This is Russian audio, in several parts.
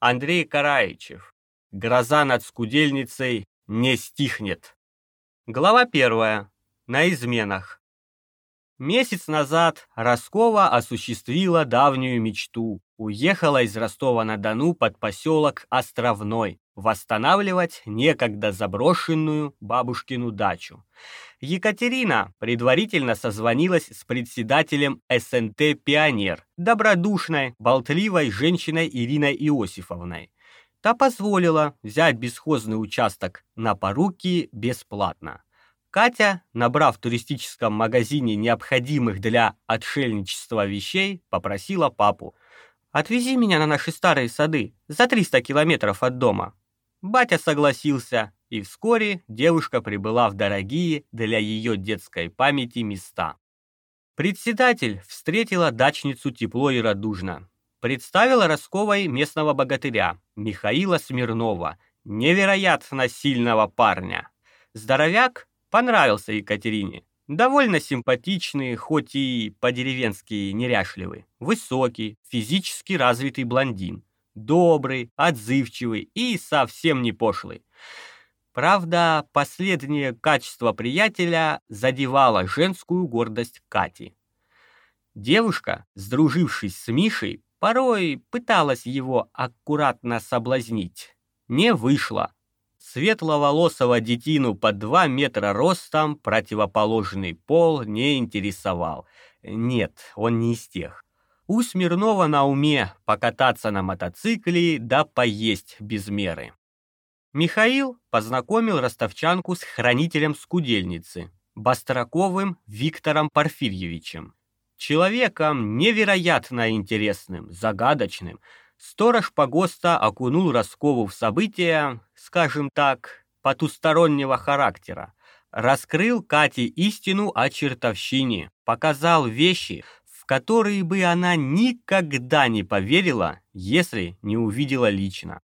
Андрей Караичев. Гроза над скудельницей не стихнет. Глава первая. На изменах. Месяц назад Роскова осуществила давнюю мечту. Уехала из Ростова-на-Дону под поселок Островной, восстанавливать некогда заброшенную бабушкину дачу. Екатерина предварительно созвонилась с председателем СНТ «Пионер», добродушной, болтливой женщиной Ириной Иосифовной. Та позволила взять бесхозный участок на поруки бесплатно. Катя, набрав в туристическом магазине необходимых для отшельничества вещей, попросила папу «Отвези меня на наши старые сады, за 300 километров от дома». Батя согласился, и вскоре девушка прибыла в дорогие для ее детской памяти места. Председатель встретила дачницу тепло и радужно. Представила Росковой местного богатыря Михаила Смирнова, невероятно сильного парня. Здоровяк понравился Екатерине. Довольно симпатичный, хоть и по-деревенски неряшливый, высокий, физически развитый блондин, добрый, отзывчивый и совсем не пошлый. Правда, последнее качество приятеля задевало женскую гордость Кати. Девушка, сдружившись с Мишей, порой пыталась его аккуратно соблазнить. Не вышло. Светловолосого детину под два метра ростом противоположный пол не интересовал. Нет, он не из тех. У Смирнова на уме покататься на мотоцикле да поесть без меры. Михаил познакомил ростовчанку с хранителем скудельницы, Бастраковым Виктором Порфирьевичем. Человеком невероятно интересным, загадочным. Сторож погоста окунул Роскову в события, скажем так, потустороннего характера. Раскрыл Кате истину о чертовщине, показал вещи, в которые бы она никогда не поверила, если не увидела лично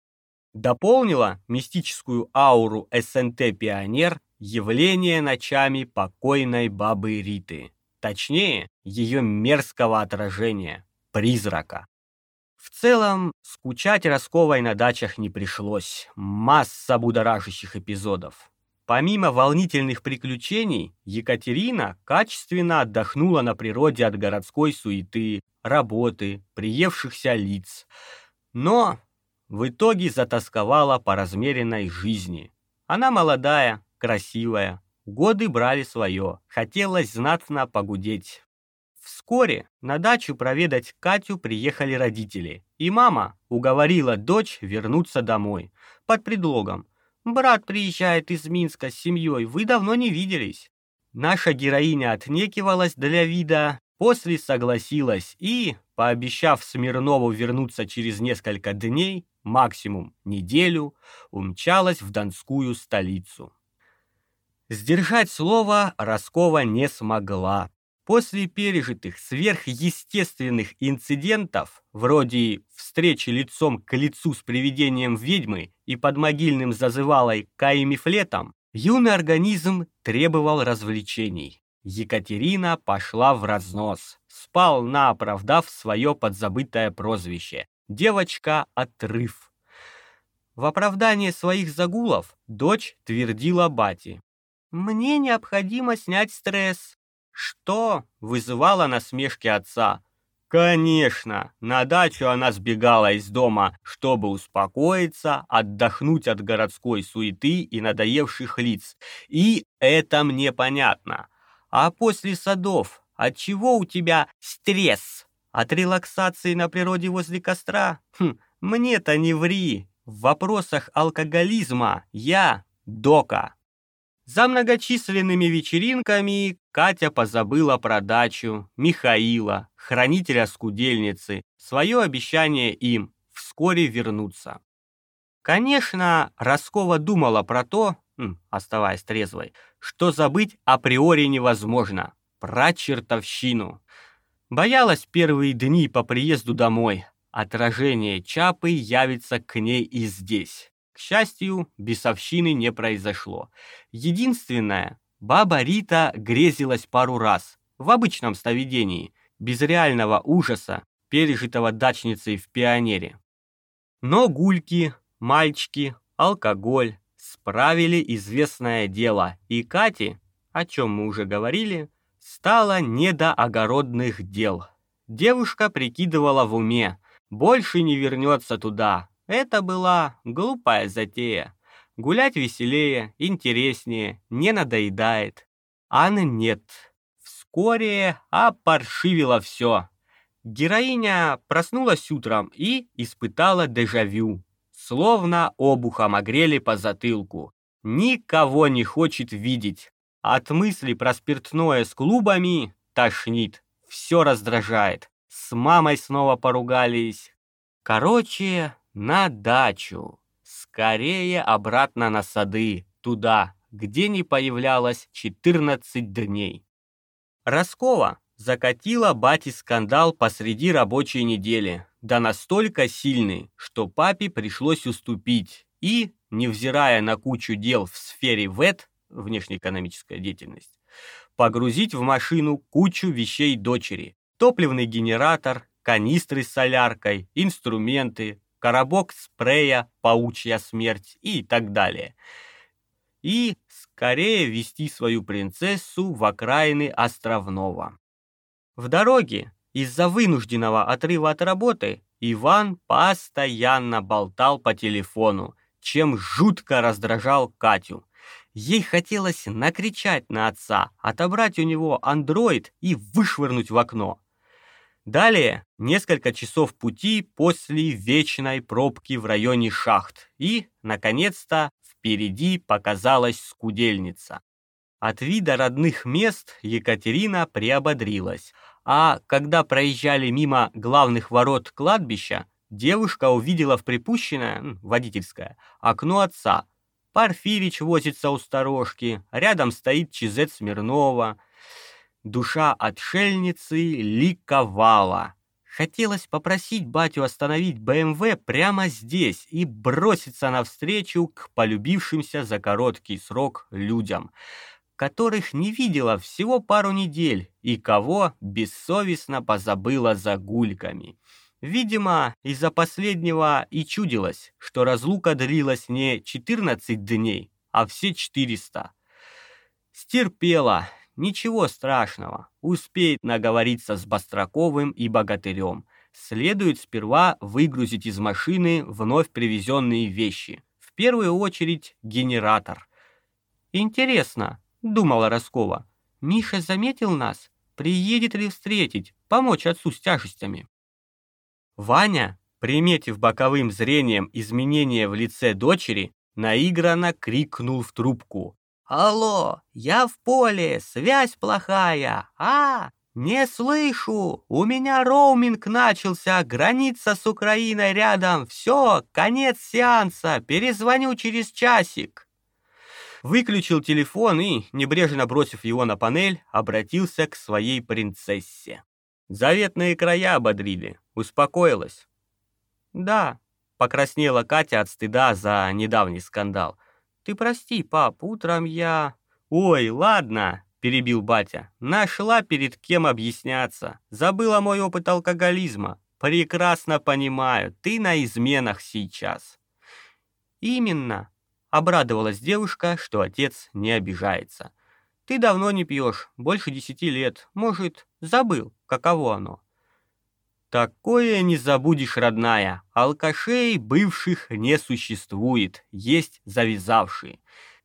дополнила мистическую ауру СНТ «Пионер» явление ночами покойной бабы Риты, точнее, ее мерзкого отражения, призрака. В целом, скучать Росковой на дачах не пришлось, масса будоражащих эпизодов. Помимо волнительных приключений, Екатерина качественно отдохнула на природе от городской суеты, работы, приевшихся лиц. Но в итоге затасковала по размеренной жизни. Она молодая, красивая, годы брали свое, хотелось знатно погудеть. Вскоре на дачу проведать Катю приехали родители, и мама уговорила дочь вернуться домой под предлогом «Брат приезжает из Минска с семьей, вы давно не виделись». Наша героиня отнекивалась для вида, после согласилась и, пообещав Смирнову вернуться через несколько дней, максимум неделю, умчалась в Донскую столицу. Сдержать слово Роскова не смогла. После пережитых сверхъестественных инцидентов, вроде встречи лицом к лицу с привидением ведьмы и под могильным зазывалой каимифлетом, юный организм требовал развлечений. Екатерина пошла в разнос, сполна оправдав свое подзабытое прозвище девочка-отрыв. В оправдание своих загулов дочь твердила бате. «Мне необходимо снять стресс». Что вызывало насмешки отца. Конечно, на дачу она сбегала из дома, чтобы успокоиться, отдохнуть от городской суеты и надоевших лиц. И это мне понятно. А после садов, от чего у тебя стресс? От релаксации на природе возле костра? Хм, мне-то не ври. В вопросах алкоголизма я дока. За многочисленными вечеринками Катя позабыла про дачу, Михаила, хранителя скудельницы, свое обещание им вскоре вернуться. Конечно, Роскова думала про то, хм, оставаясь трезвой, что забыть априори невозможно, про чертовщину. Боялась первые дни по приезду домой. Отражение Чапы явится к ней и здесь. К счастью, бесовщины не произошло. Единственное, баба Рита грезилась пару раз, в обычном сновидении, без реального ужаса, пережитого дачницей в пионере. Но гульки, мальчики, алкоголь справили известное дело, и Кате, о чем мы уже говорили, стало не до огородных дел. Девушка прикидывала в уме, больше не вернется туда. Это была глупая затея. Гулять веселее, интереснее, не надоедает. А нет. Вскоре опаршивило все. Героиня проснулась утром и испытала дежавю. Словно обухом огрели по затылку. Никого не хочет видеть. От мысли про спиртное с клубами тошнит. Все раздражает. С мамой снова поругались. Короче, на дачу. Скорее обратно на сады, туда, где не появлялась 14 дней. Роскова закатила бате скандал посреди рабочей недели, да настолько сильный, что папе пришлось уступить и, невзирая на кучу дел в сфере ВЭД, внешнеэкономическая деятельность, погрузить в машину кучу вещей дочери, топливный генератор, канистры с соляркой, инструменты, коробок спрея «Паучья смерть» и так далее. И скорее вести свою принцессу в окраины Островного. В дороге из-за вынужденного отрыва от работы Иван постоянно болтал по телефону, чем жутко раздражал Катю. Ей хотелось накричать на отца, отобрать у него андроид и вышвырнуть в окно. Далее несколько часов пути после вечной пробки в районе шахт, и, наконец-то, впереди показалась скудельница. От вида родных мест Екатерина приободрилась, а когда проезжали мимо главных ворот кладбища, девушка увидела в припущенное, водительское, окно отца. Порфирич возится у сторожки, рядом стоит Чизет Смирнова — Душа отшельницы ликовала. Хотелось попросить батю остановить БМВ прямо здесь и броситься навстречу к полюбившимся за короткий срок людям, которых не видела всего пару недель и кого бессовестно позабыла за гульками. Видимо, из-за последнего и чудилось, что разлука длилась не 14 дней, а все 400. Стерпела, Ничего страшного, успеет наговориться с Бастраковым и Богатырем. Следует сперва выгрузить из машины вновь привезенные вещи. В первую очередь генератор. «Интересно», — думала Роскова, — «Миша заметил нас? Приедет ли встретить, помочь отцу с тяжестями?» Ваня, приметив боковым зрением изменения в лице дочери, наигранно крикнул в трубку. «Алло, я в поле, связь плохая, а, не слышу, у меня роуминг начался, граница с Украиной рядом, все, конец сеанса, перезвоню через часик». Выключил телефон и, небрежно бросив его на панель, обратился к своей принцессе. Заветные края ободрили, успокоилась. «Да», — покраснела Катя от стыда за недавний скандал — ты прости, пап, утром я... Ой, ладно, перебил батя. Нашла перед кем объясняться. Забыла мой опыт алкоголизма. Прекрасно понимаю, ты на изменах сейчас. Именно, обрадовалась девушка, что отец не обижается. Ты давно не пьешь, больше десяти лет. Может, забыл, каково оно? Такое не забудешь, родная. Алкашей бывших не существует, есть завязавшие.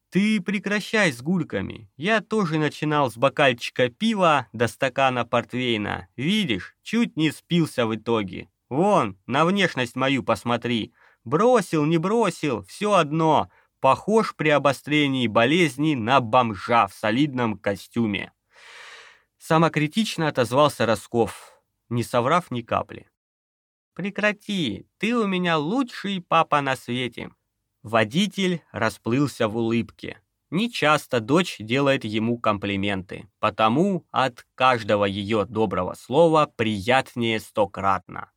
Ты прекращай с гульками. Я тоже начинал с бокальчика пива до стакана портвейна. Видишь, чуть не спился в итоге. Вон, на внешность мою посмотри. Бросил, не бросил, все одно. Похож при обострении болезни на бомжа в солидном костюме. Самокритично отозвался Росков не соврав ни капли. «Прекрати, ты у меня лучший папа на свете!» Водитель расплылся в улыбке. Нечасто дочь делает ему комплименты, потому от каждого ее доброго слова приятнее стократно.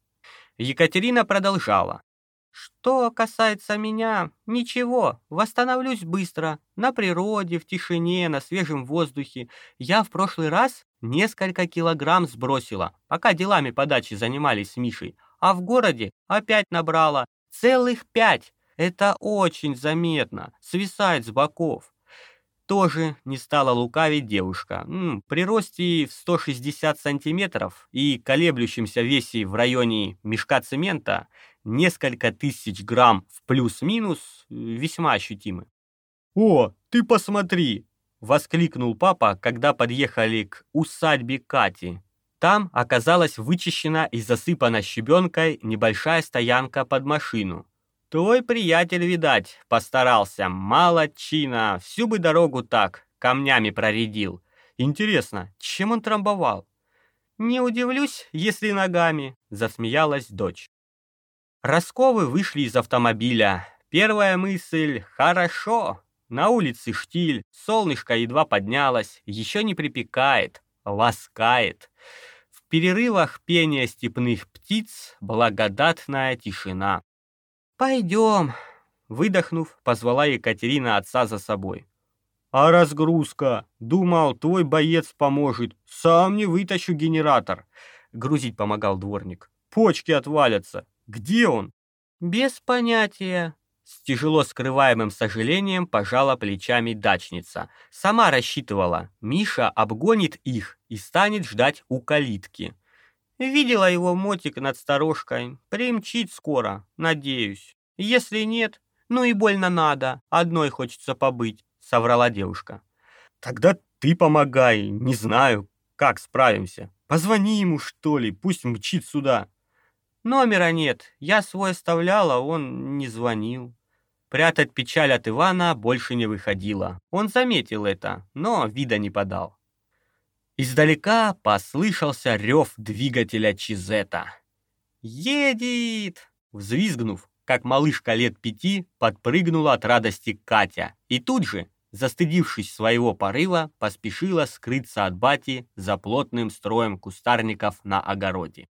Екатерина продолжала. Что касается меня, ничего, восстановлюсь быстро, на природе, в тишине, на свежем воздухе. Я в прошлый раз несколько килограмм сбросила, пока делами по даче занимались с Мишей, а в городе опять набрала. Целых пять! Это очень заметно, свисает с боков. Тоже не стала лукавить девушка. При росте в 160 сантиметров и колеблющемся весе в районе мешка цемента несколько тысяч грамм в плюс-минус э, весьма ощутимы. «О, ты посмотри!» — воскликнул папа, когда подъехали к усадьбе Кати. Там оказалась вычищена и засыпана щебенкой небольшая стоянка под машину. Твой приятель, видать, постарался, молодчина, всю бы дорогу так, камнями проредил. Интересно, чем он трамбовал? Не удивлюсь, если ногами, засмеялась дочь. Росковы вышли из автомобиля. Первая мысль — хорошо. На улице штиль, солнышко едва поднялось, еще не припекает, ласкает. В перерывах пения степных птиц благодатная тишина. «Пойдем», — выдохнув, позвала Екатерина отца за собой. «А разгрузка? Думал, твой боец поможет. Сам не вытащу генератор», — грузить помогал дворник. «Почки отвалятся. Где он?» «Без понятия», — с тяжело скрываемым сожалением пожала плечами дачница. Сама рассчитывала, Миша обгонит их и станет ждать у калитки. Видела его мотик над сторожкой. Примчит скоро, надеюсь. Если нет, ну и больно надо. Одной хочется побыть, соврала девушка. Тогда ты помогай, не знаю, как справимся. Позвони ему, что ли, пусть мчит сюда. Номера нет, я свой оставляла, он не звонил. Прятать печаль от Ивана больше не выходило. Он заметил это, но вида не подал. Издалека послышался рев двигателя Чизета. «Едет!» Взвизгнув, как малышка лет пяти, подпрыгнула от радости Катя. И тут же, застыдившись своего порыва, поспешила скрыться от бати за плотным строем кустарников на огороде.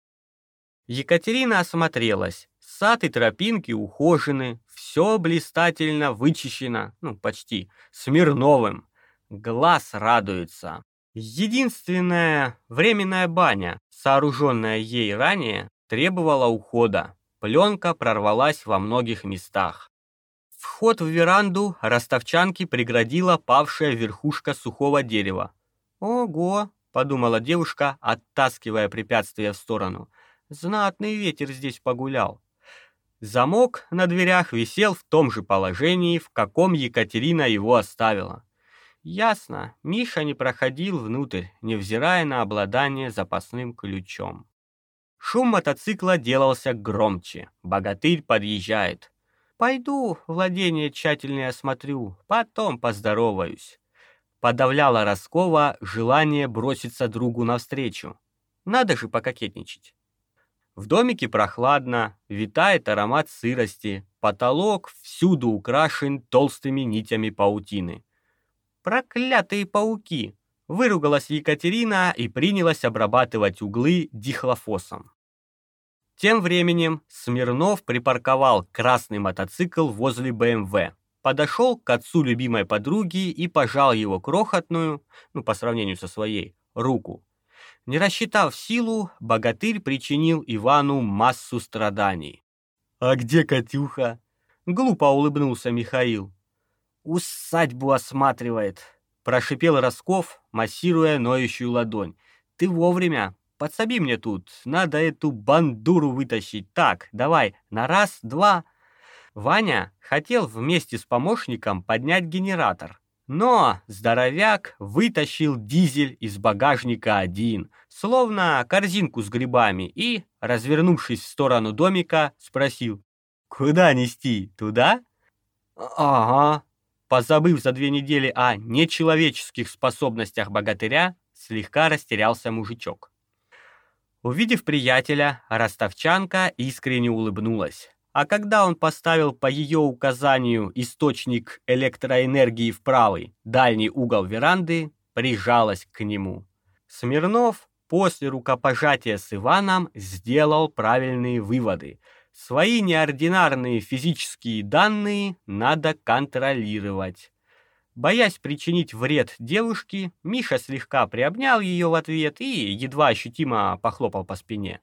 Екатерина осмотрелась. Сад и тропинки ухожены, все блистательно вычищено, ну, почти, Смирновым. Глаз радуется. Единственная временная баня, сооруженная ей ранее, требовала ухода. Пленка прорвалась во многих местах. Вход в веранду ростовчанки преградила павшая верхушка сухого дерева. «Ого!» — подумала девушка, оттаскивая препятствие в сторону. «Знатный ветер здесь погулял». Замок на дверях висел в том же положении, в каком Екатерина его оставила. Ясно, Миша не проходил внутрь, невзирая на обладание запасным ключом. Шум мотоцикла делался громче. Богатырь подъезжает. «Пойду, владение тщательнее осмотрю, потом поздороваюсь». Подавляла Роскова желание броситься другу навстречу. Надо же пококетничать. В домике прохладно, витает аромат сырости, потолок всюду украшен толстыми нитями паутины. Проклятые пауки! Выругалась Екатерина и принялась обрабатывать углы дихлофосом. Тем временем Смирнов припарковал красный мотоцикл возле БМВ, подошел к отцу любимой подруги и пожал его крохотную, ну, по сравнению со своей, руку. Не рассчитав силу, богатырь причинил Ивану массу страданий. «А где Катюха?» — глупо улыбнулся Михаил усадьбу осматривает», — прошипел Росков, массируя ноющую ладонь. «Ты вовремя. Подсоби мне тут. Надо эту бандуру вытащить. Так, давай, на раз, два». Ваня хотел вместе с помощником поднять генератор. Но здоровяк вытащил дизель из багажника один, словно корзинку с грибами, и, развернувшись в сторону домика, спросил. «Куда нести? Туда?» «Ага», позабыв за две недели о нечеловеческих способностях богатыря, слегка растерялся мужичок. Увидев приятеля, ростовчанка искренне улыбнулась. А когда он поставил по ее указанию источник электроэнергии в правый, дальний угол веранды, прижалась к нему. Смирнов после рукопожатия с Иваном сделал правильные выводы – Свои неординарные физические данные надо контролировать. Боясь причинить вред девушке, Миша слегка приобнял ее в ответ и едва ощутимо похлопал по спине.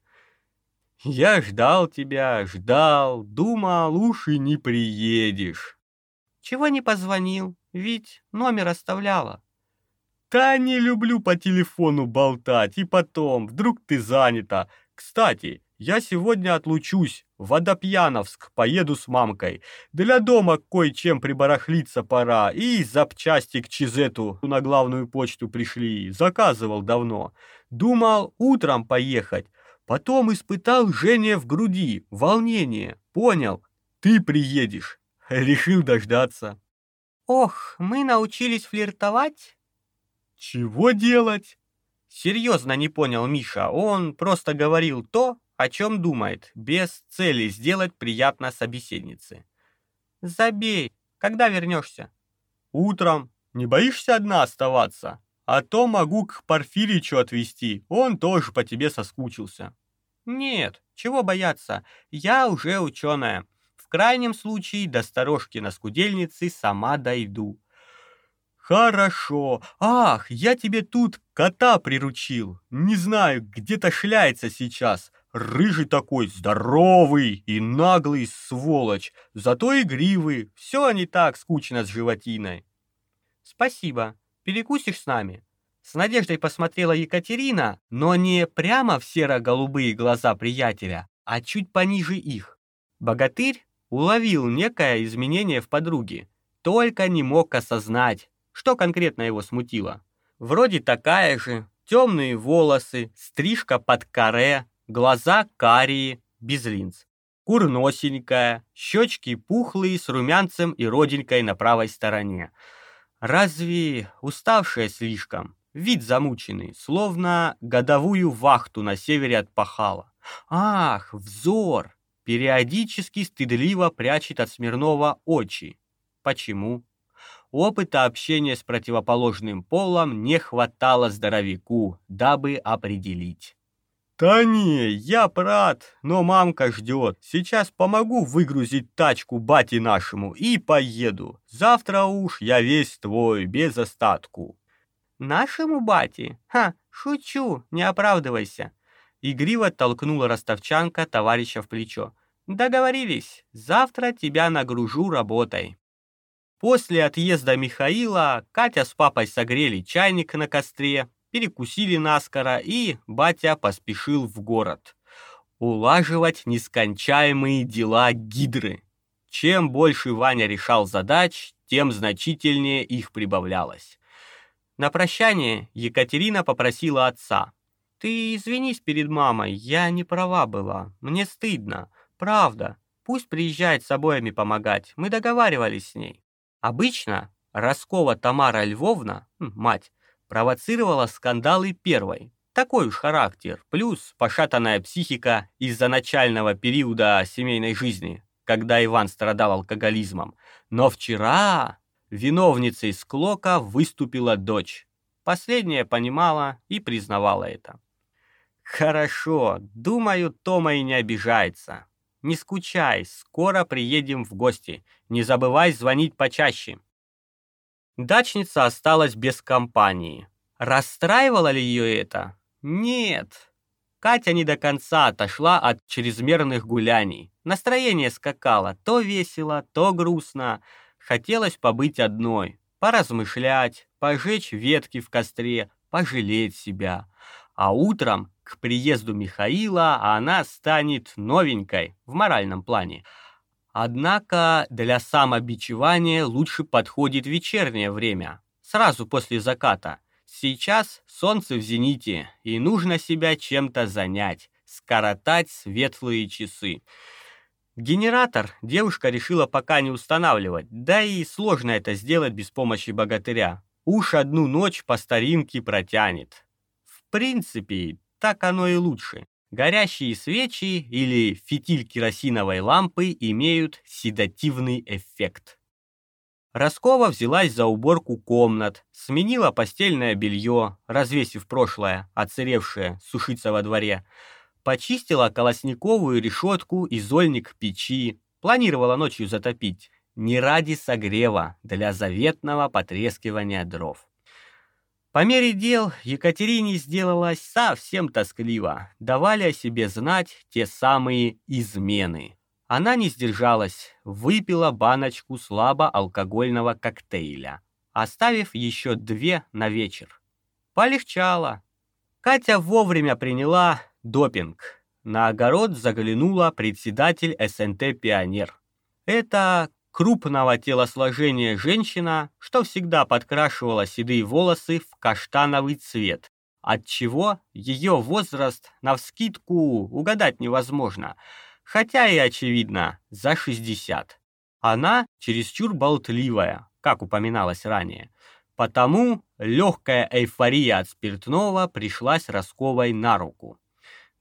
Я ждал тебя, ждал, думал, уж и не приедешь. Чего не позвонил? Ведь номер оставляла. Да не люблю по телефону болтать, и потом, вдруг ты занята. Кстати, я сегодня отлучусь, в Водопьяновск поеду с мамкой. Для дома кое-чем прибарахлиться пора, и запчасти к Чизету на главную почту пришли, заказывал давно. Думал утром поехать, потом испытал жжение в груди, волнение, понял, ты приедешь. Решил дождаться. Ох, мы научились флиртовать? Чего делать? Серьезно не понял Миша, он просто говорил то, о чем думает, без цели сделать приятно собеседнице. Забей, когда вернешься? Утром. Не боишься одна оставаться? А то могу к Порфиричу отвезти, он тоже по тебе соскучился. Нет, чего бояться, я уже ученая. В крайнем случае до сторожки на скудельнице сама дойду. Хорошо. Ах, я тебе тут кота приручил. Не знаю, где-то шляется сейчас. Рыжий такой, здоровый и наглый сволочь. Зато игривый. Все не так скучно с животиной. Спасибо. Перекусишь с нами? С надеждой посмотрела Екатерина, но не прямо в серо-голубые глаза приятеля, а чуть пониже их. Богатырь уловил некое изменение в подруге, только не мог осознать, что конкретно его смутило. Вроде такая же, темные волосы, стрижка под каре, глаза карие, без линз. Курносенькая, щечки пухлые с румянцем и родинкой на правой стороне. Разве уставшая слишком? Вид замученный, словно годовую вахту на севере отпахала. Ах, взор! Периодически стыдливо прячет от Смирнова очи. Почему? Опыта общения с противоположным полом не хватало здоровяку, дабы определить. «Да не, я брат, но мамка ждет. Сейчас помогу выгрузить тачку бате нашему и поеду. Завтра уж я весь твой, без остатку». Нашему бате? Ха, шучу, не оправдывайся. Игриво толкнула ростовчанка товарища в плечо. Договорились, завтра тебя нагружу работой. После отъезда Михаила Катя с папой согрели чайник на костре, перекусили наскоро, и батя поспешил в город. Улаживать нескончаемые дела гидры. Чем больше Ваня решал задач, тем значительнее их прибавлялось. На прощание Екатерина попросила отца. «Ты извинись перед мамой, я не права была. Мне стыдно. Правда. Пусть приезжает с обоями помогать. Мы договаривались с ней». Обычно Роскова Тамара Львовна, мать, провоцировала скандалы первой. Такой уж характер, плюс пошатанная психика из-за начального периода семейной жизни, когда Иван страдал алкоголизмом. Но вчера Виновницей склока выступила дочь. Последняя понимала и признавала это. «Хорошо, думаю, Тома и не обижается. Не скучай, скоро приедем в гости. Не забывай звонить почаще». Дачница осталась без компании. Расстраивало ли ее это? Нет. Катя не до конца отошла от чрезмерных гуляний. Настроение скакало то весело, то грустно. Хотелось побыть одной, поразмышлять, пожечь ветки в костре, пожалеть себя. А утром, к приезду Михаила, она станет новенькой в моральном плане. Однако для самобичевания лучше подходит вечернее время, сразу после заката. Сейчас солнце в зените, и нужно себя чем-то занять, скоротать светлые часы. Генератор девушка решила пока не устанавливать, да и сложно это сделать без помощи богатыря. Уж одну ночь по старинке протянет. В принципе, так оно и лучше. Горящие свечи или фитиль керосиновой лампы имеют седативный эффект. Роскова взялась за уборку комнат, сменила постельное белье, развесив прошлое, отсыревшее, сушиться во дворе, Почистила колосниковую решетку и зольник печи. Планировала ночью затопить. Не ради согрева, для заветного потрескивания дров. По мере дел Екатерине сделалось совсем тоскливо, давали о себе знать те самые измены. Она не сдержалась, выпила баночку слабоалкогольного коктейля, оставив еще две на вечер. Полегчало. Катя вовремя приняла допинг. На огород заглянула председатель СНТ «Пионер». Это крупного телосложения женщина, что всегда подкрашивала седые волосы в каштановый цвет, отчего ее возраст навскидку угадать невозможно – хотя и очевидно, за 60. Она чересчур болтливая, как упоминалось ранее. Потому легкая эйфория от спиртного пришлась Росковой на руку.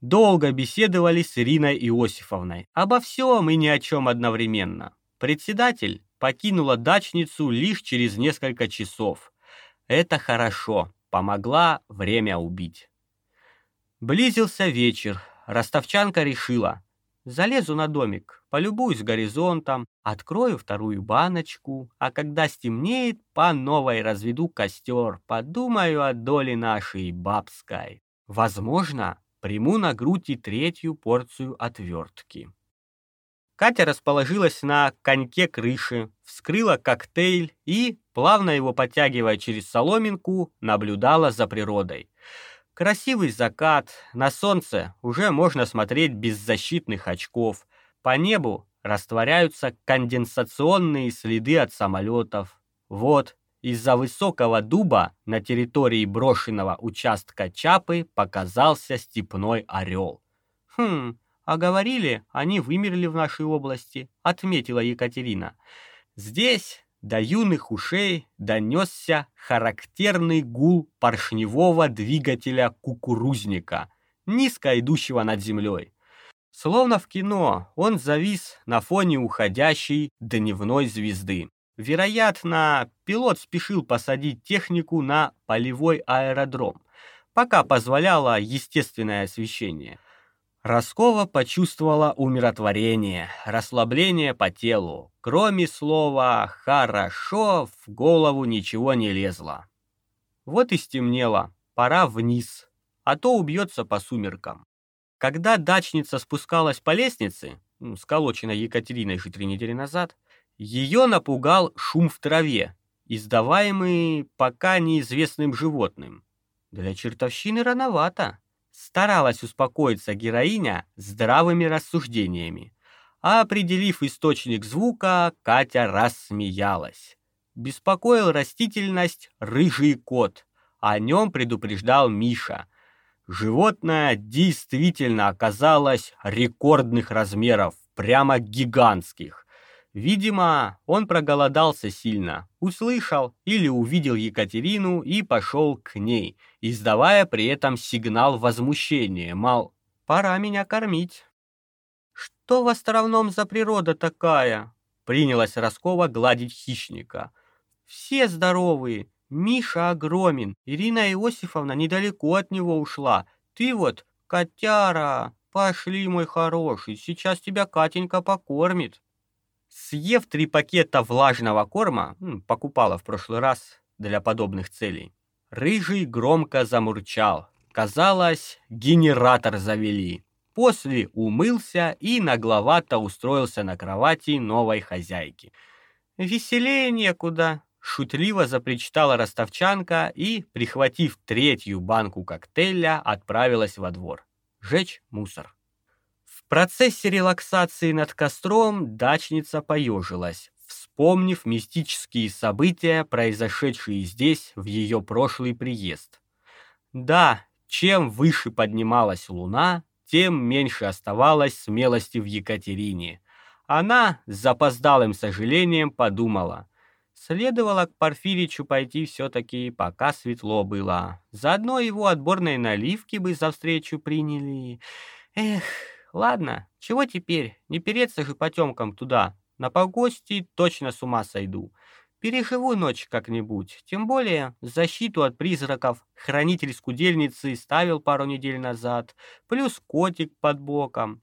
Долго беседовали с Ириной Иосифовной обо всем и ни о чем одновременно. Председатель покинула дачницу лишь через несколько часов. Это хорошо, помогла время убить. Близился вечер. Ростовчанка решила, Залезу на домик, полюбуюсь горизонтом, открою вторую баночку, а когда стемнеет, по новой разведу костер, подумаю о доле нашей бабской. Возможно, приму на грудь и третью порцию отвертки. Катя расположилась на коньке крыши, вскрыла коктейль и, плавно его подтягивая через соломинку, наблюдала за природой. Красивый закат, на солнце уже можно смотреть без защитных очков. По небу растворяются конденсационные следы от самолетов. Вот, из-за высокого дуба на территории брошенного участка Чапы показался степной орел. «Хм, а говорили, они вымерли в нашей области», — отметила Екатерина. «Здесь до юных ушей донесся характерный гул поршневого двигателя кукурузника, низко идущего над землей. Словно в кино, он завис на фоне уходящей дневной звезды. Вероятно, пилот спешил посадить технику на полевой аэродром, пока позволяло естественное освещение – Роскова почувствовала умиротворение, расслабление по телу. Кроме слова «хорошо» в голову ничего не лезло. Вот и стемнело, пора вниз, а то убьется по сумеркам. Когда дачница спускалась по лестнице, сколоченной Екатериной же три недели назад, ее напугал шум в траве, издаваемый пока неизвестным животным. Для чертовщины рановато старалась успокоиться героиня здравыми рассуждениями. А определив источник звука, Катя рассмеялась. Беспокоил растительность рыжий кот. О нем предупреждал Миша. Животное действительно оказалось рекордных размеров, прямо гигантских. Видимо, он проголодался сильно, услышал или увидел Екатерину и пошел к ней, издавая при этом сигнал возмущения, мол, пора меня кормить. «Что в островном за природа такая?» Принялась Роскова гладить хищника. «Все здоровые, Миша огромен, Ирина Иосифовна недалеко от него ушла. Ты вот, котяра, пошли, мой хороший, сейчас тебя Катенька покормит». Съев три пакета влажного корма, покупала в прошлый раз для подобных целей, рыжий громко замурчал. Казалось, генератор завели. После умылся и нагловато устроился на кровати новой хозяйки. «Веселее некуда», — шутливо запричитала ростовчанка и, прихватив третью банку коктейля, отправилась во двор. Жечь мусор процессе релаксации над костром дачница поежилась, вспомнив мистические события, произошедшие здесь в ее прошлый приезд. Да, чем выше поднималась луна, тем меньше оставалось смелости в Екатерине. Она с запоздалым сожалением подумала, следовало к Порфиричу пойти все-таки, пока светло было. Заодно его отборной наливки бы за встречу приняли. Эх, Ладно, чего теперь? Не переться же потемкам туда. На погости точно с ума сойду. Переживу ночь как-нибудь. Тем более защиту от призраков хранитель скудельницы ставил пару недель назад. Плюс котик под боком.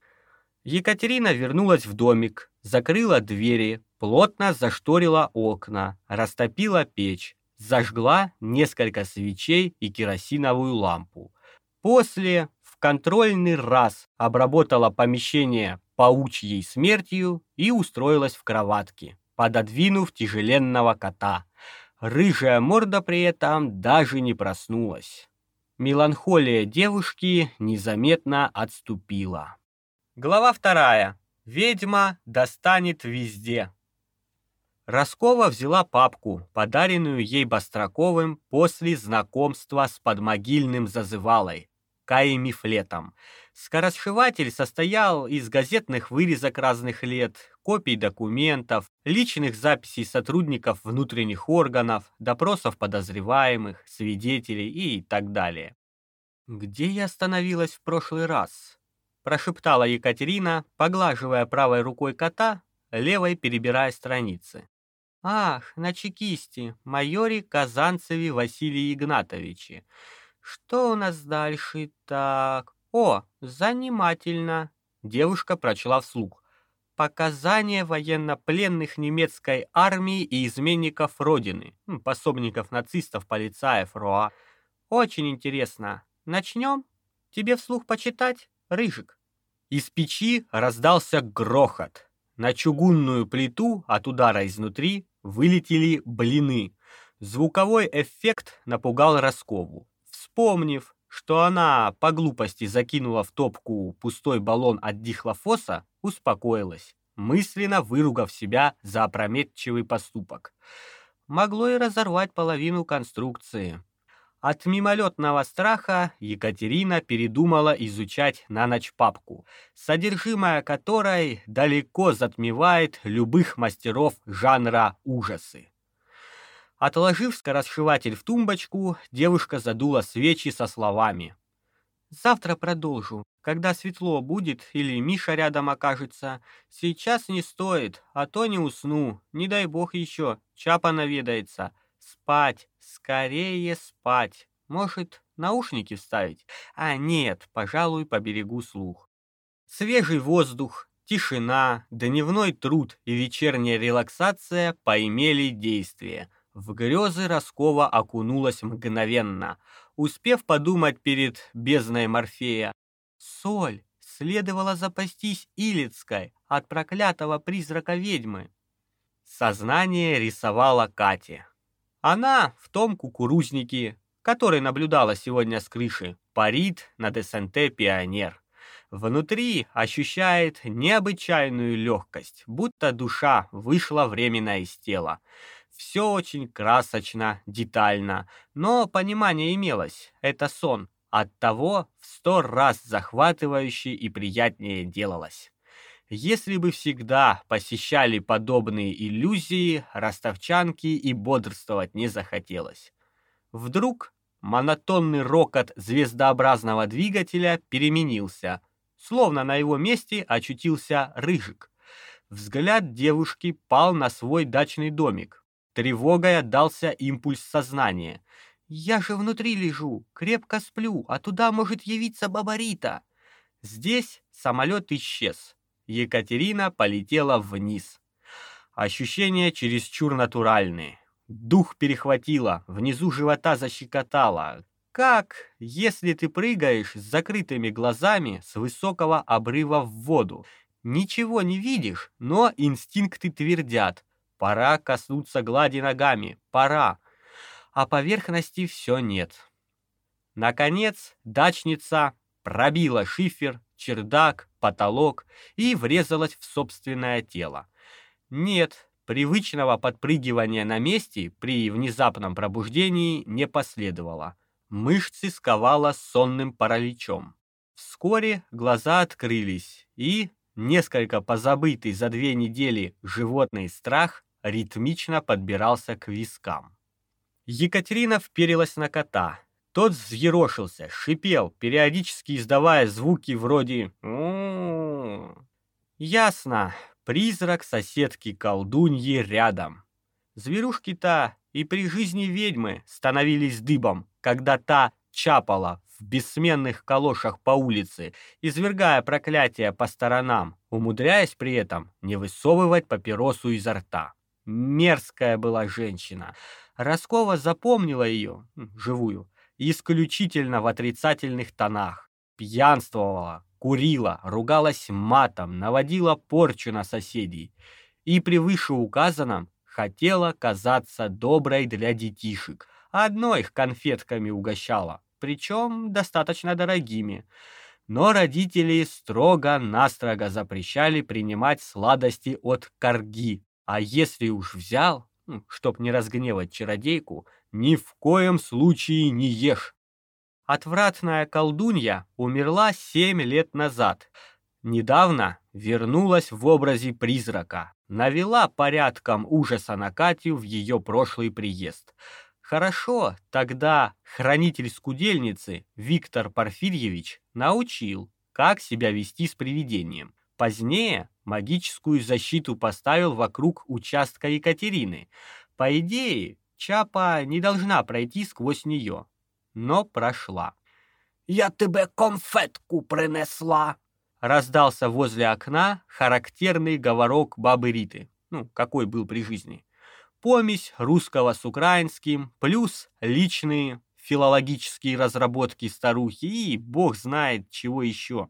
Екатерина вернулась в домик, закрыла двери, плотно зашторила окна, растопила печь, зажгла несколько свечей и керосиновую лампу. После контрольный раз обработала помещение паучьей смертью и устроилась в кроватке, пододвинув тяжеленного кота. Рыжая морда при этом даже не проснулась. Меланхолия девушки незаметно отступила. Глава вторая. Ведьма достанет везде. Роскова взяла папку, подаренную ей Бастраковым после знакомства с подмогильным зазывалой, Каемифлетом. Скоросшиватель состоял из газетных вырезок разных лет, копий документов, личных записей сотрудников внутренних органов, допросов подозреваемых, свидетелей и так далее. «Где я остановилась в прошлый раз?» – прошептала Екатерина, поглаживая правой рукой кота, левой перебирая страницы. Ах, на чекисте, майоре Казанцеве Василии Игнатовиче. Что у нас дальше так? О, занимательно. Девушка прочла вслух. Показания военнопленных немецкой армии и изменников Родины, пособников нацистов, полицаев, РОА. Очень интересно. Начнем? Тебе вслух почитать, Рыжик? Из печи раздался грохот. На чугунную плиту от удара изнутри вылетели блины. Звуковой эффект напугал Роскову. Вспомнив, что она по глупости закинула в топку пустой баллон от дихлофоса, успокоилась, мысленно выругав себя за опрометчивый поступок. Могло и разорвать половину конструкции. От мимолетного страха Екатерина передумала изучать на ночь папку, содержимое которой далеко затмевает любых мастеров жанра ужасы. Отложив скоросшиватель в тумбочку, девушка задула свечи со словами. «Завтра продолжу, когда светло будет или Миша рядом окажется. Сейчас не стоит, а то не усну, не дай бог еще, Чапа наведается. Спать, скорее спать. Может, наушники вставить? А нет, пожалуй, поберегу слух. Свежий воздух, тишина, дневной труд и вечерняя релаксация поимели действие. В грезы Роскова окунулась мгновенно, успев подумать перед бездной Морфея. Соль, следовало запастись Илицкой от проклятого призрака ведьмы. Сознание рисовало Кате. Она в том кукурузнике, который наблюдала сегодня с крыши, парит над СНТ «Пионер». Внутри ощущает необычайную легкость, будто душа вышла временно из тела. Все очень красочно, детально, но понимание имелось, это сон, оттого в сто раз захватывающе и приятнее делалось. Если бы всегда посещали подобные иллюзии, ростовчанки и бодрствовать не захотелось. Вдруг монотонный рокот звездообразного двигателя переменился, словно на его месте очутился рыжик. Взгляд девушки пал на свой дачный домик. Тревогой отдался импульс сознания. «Я же внутри лежу, крепко сплю, а туда может явиться Бабарита». Здесь самолет исчез. Екатерина полетела вниз. Ощущения чересчур натуральные. Дух перехватило, внизу живота защекотало. Как, если ты прыгаешь с закрытыми глазами с высокого обрыва в воду? Ничего не видишь, но инстинкты твердят. Пора коснуться глади ногами, пора. А поверхности все нет. Наконец, дачница пробила шифер, чердак, потолок и врезалась в собственное тело. Нет, привычного подпрыгивания на месте при внезапном пробуждении не последовало. Мышцы сковало сонным параличом. Вскоре глаза открылись, и несколько позабытый за две недели животный страх ритмично подбирался к вискам. Екатерина вперилась на кота, тот взъерошился, шипел, периодически издавая звуки вроде Ясно, призрак соседки-колдуньи рядом. Зверушки-то и при жизни ведьмы становились дыбом, когда та чапала в бессменных калошах по улице, извергая проклятия по сторонам, умудряясь при этом не высовывать папиросу изо рта. Мерзкая была женщина. Роскова запомнила ее, живую, исключительно в отрицательных тонах. Пьянствовала, курила, ругалась матом, наводила порчу на соседей. И при вышеуказанном хотела казаться доброй для детишек. Одно их конфетками угощала, причем достаточно дорогими. Но родители строго-настрого запрещали принимать сладости от корги. А если уж взял, чтоб не разгневать чародейку, ни в коем случае не ешь. Отвратная колдунья умерла семь лет назад. Недавно вернулась в образе призрака, навела порядком ужаса на Катю в ее прошлый приезд. Хорошо, тогда хранитель скудельницы Виктор Порфирьевич научил, как себя вести с привидением. Позднее магическую защиту поставил вокруг участка Екатерины. По идее, Чапа не должна пройти сквозь нее, но прошла. «Я тебе конфетку принесла!» Раздался возле окна характерный говорок бабы Риты, ну, какой был при жизни. Помесь русского с украинским, плюс личные филологические разработки старухи и бог знает чего еще.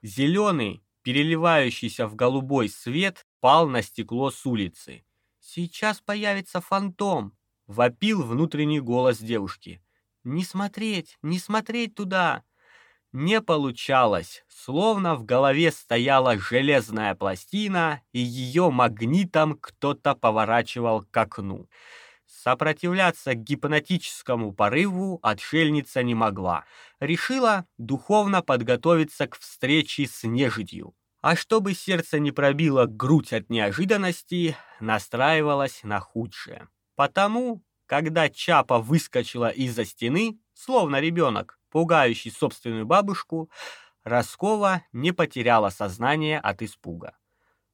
Зеленый, переливающийся в голубой свет, пал на стекло с улицы. «Сейчас появится фантом!» — вопил внутренний голос девушки. «Не смотреть, не смотреть туда!» Не получалось, словно в голове стояла железная пластина, и ее магнитом кто-то поворачивал к окну. Сопротивляться гипнотическому порыву отшельница не могла. Решила духовно подготовиться к встрече с нежитью а чтобы сердце не пробило грудь от неожиданности, настраивалась на худшее. Потому, когда Чапа выскочила из-за стены, словно ребенок, пугающий собственную бабушку, Роскова не потеряла сознание от испуга.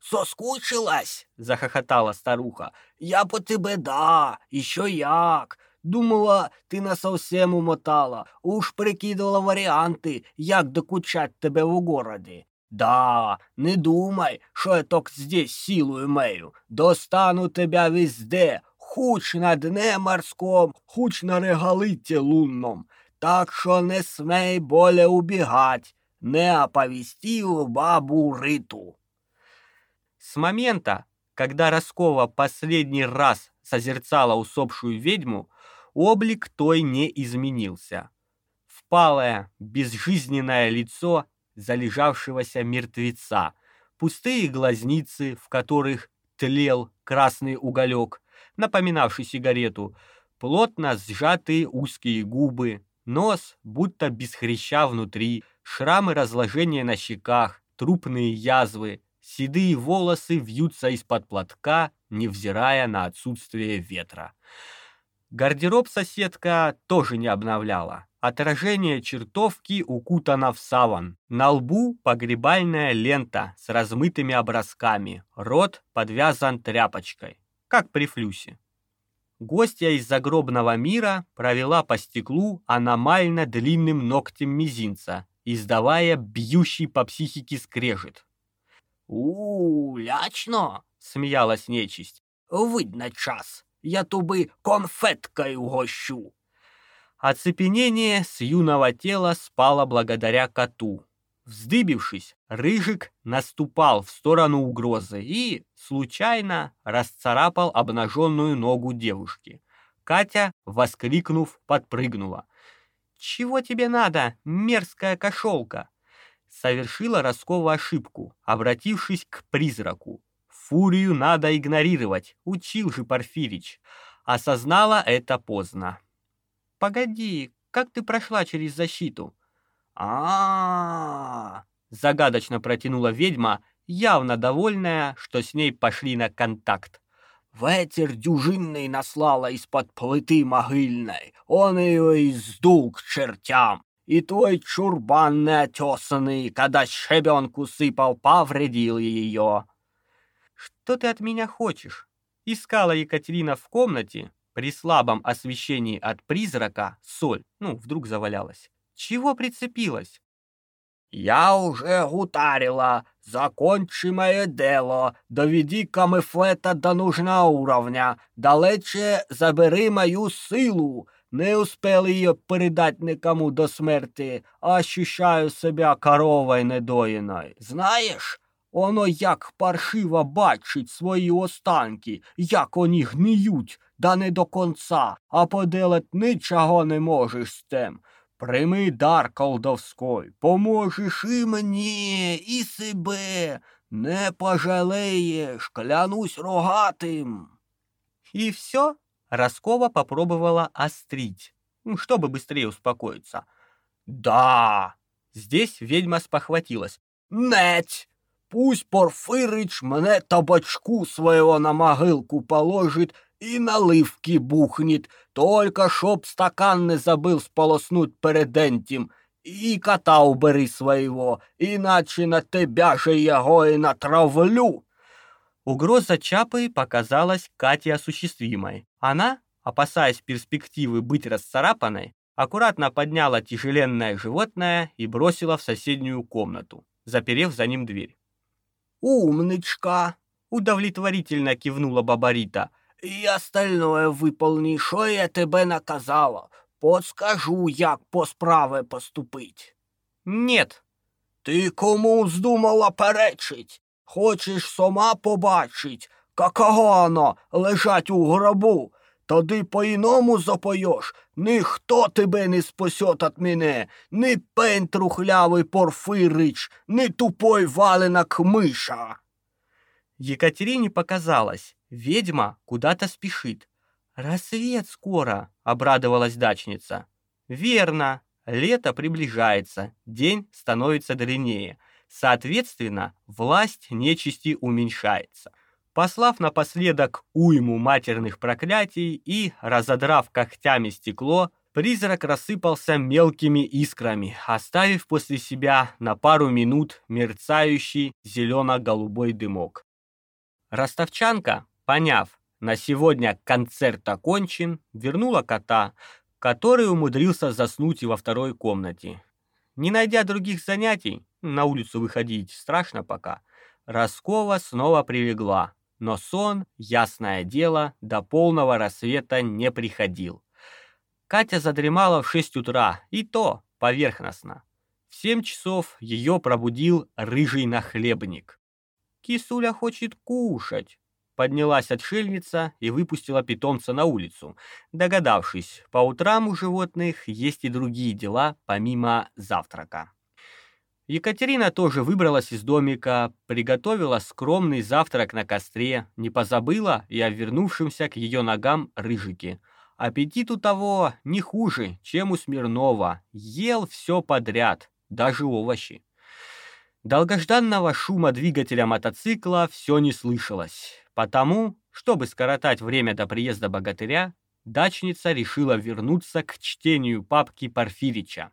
«Соскучилась?» — захохотала старуха. «Я по тебе, да, еще як. Думала, ти насовсем умотала. Уж прикидувала варіанти, як докучать тебе в городі. Да, не думай, що я ток здесь силу имею. Достану тебя везде, хуч на дне морском, хуч на регалите лунном. Так що не смей более убегать, не оповестил бабу Риту. С момента, когда Роскова последний раз созерцала усопшую ведьму, облик той не изменился. Впалое, безжизненное лицо залежавшегося мертвеца, пустые глазницы, в которых тлел красный уголек, напоминавший сигарету, плотно сжатые узкие губы, нос будто без хряща внутри, шрамы разложения на щеках, трупные язвы, седые волосы вьются из-под платка, невзирая на отсутствие ветра. Гардероб соседка тоже не обновляла. Отражение чертовки укутано в саван. На лбу погребальная лента с размытыми образками. Рот подвязан тряпочкой, как при флюсе. Гостья из загробного мира провела по стеклу аномально длинным ногтем мизинца, издавая бьющий по психике скрежет. У, лячно!» — смеялась нечисть. «Видно час, я туби конфеткой угощу!» Оцепенение с юного тела спало благодаря коту. Вздыбившись, Рыжик наступал в сторону угрозы и, случайно, расцарапал обнаженную ногу девушки. Катя, воскликнув, подпрыгнула. «Чего тебе надо, мерзкая кошелка?» Совершила Роскова ошибку, обратившись к призраку. «Фурию надо игнорировать», — учил же Порфирич. Осознала это поздно. Погоди, как ты прошла через защиту? А, загадочно протянула ведьма, явно довольная, что с ней пошли на контакт. Ветер дюжинный наслала из-под плиты могильной, он ее и к чертям. И твой чурбан неотесанный, когда щебенку сыпал, повредил ее. Что ты от меня хочешь? Искала Екатерина в комнате, при слабом освещении от призрака соль, ну, вдруг завалялась. Чего прицепилась? Я уже гутарила. Закончи моє дело, доведи камефлета до нужного уровня, далече забери мою силу. Не успел ее передать никому до смерти, ощущаю себя коровой недоїною. Знаєш, Оно як паршиво бачить свої останки, як вони гниють, да не до конца, а поделать нічого не можеш з тим. Прийми дар колдовський, поможеш і мені, і себе, не пожалеєш, клянусь рогатим. И все, Роскова попробовала острить, чтобы быстрее успокоиться. Да, здесь ведьма спохватилась. Неть! Пусть Порфирич мене табачку своего на могилку положит и наливки бухнет, только чтоб стакан не забыл сполоснуть перед этим, и кота убери своего, иначе на тебя же его и натравлю. Угроза Чапы показалась Кате осуществимой. Она, опасаясь перспективы быть расцарапанной, аккуратно подняла тяжеленное животное и бросила в соседнюю комнату, заперев за ним дверь. «Умничка!» — удовлетворительно кивнула Бабарита. «І остальное выполни, що я тебе наказала. Подскажу, як по справе поступить». «Нет». «Ти кому вздумала перечить? Хочеш сама побачить, какого оно лежать у гробу? Тоді по-іному запоєш, ніхто тебе не спасет от мене, ні пень трухлявий Порфирич, ні тупой валенок мыша. Екатерине показалось, ведьма куда-то спешит. «Рассвет скоро», — обрадовалась дачница. «Верно, лето приближается, день становится длиннее. Соответственно, власть нечисти уменьшается. Послав напоследок уйму матерных проклятий и, разодрав когтями стекло, призрак рассыпался мелкими искрами, оставив после себя на пару минут мерцающий зелено-голубой дымок. Ростовчанка, поняв, на сегодня концерт окончен, вернула кота, который умудрился заснуть и во второй комнате. Не найдя других занятий, на улицу выходить страшно пока, Роскова снова прилегла, но сон, ясное дело, до полного рассвета не приходил. Катя задремала в шесть утра, и то поверхностно. В семь часов ее пробудил рыжий нахлебник. «Кисуля хочет кушать», — поднялась отшельница и выпустила питомца на улицу, догадавшись, по утрам у животных есть и другие дела помимо завтрака. Екатерина тоже выбралась из домика, приготовила скромный завтрак на костре, не позабыла и о вернувшемся к ее ногам рыжике. Аппетит у того не хуже, чем у Смирнова. Ел все подряд, даже овощи. Долгожданного шума двигателя мотоцикла все не слышалось. Потому, чтобы скоротать время до приезда богатыря, дачница решила вернуться к чтению папки Порфирича.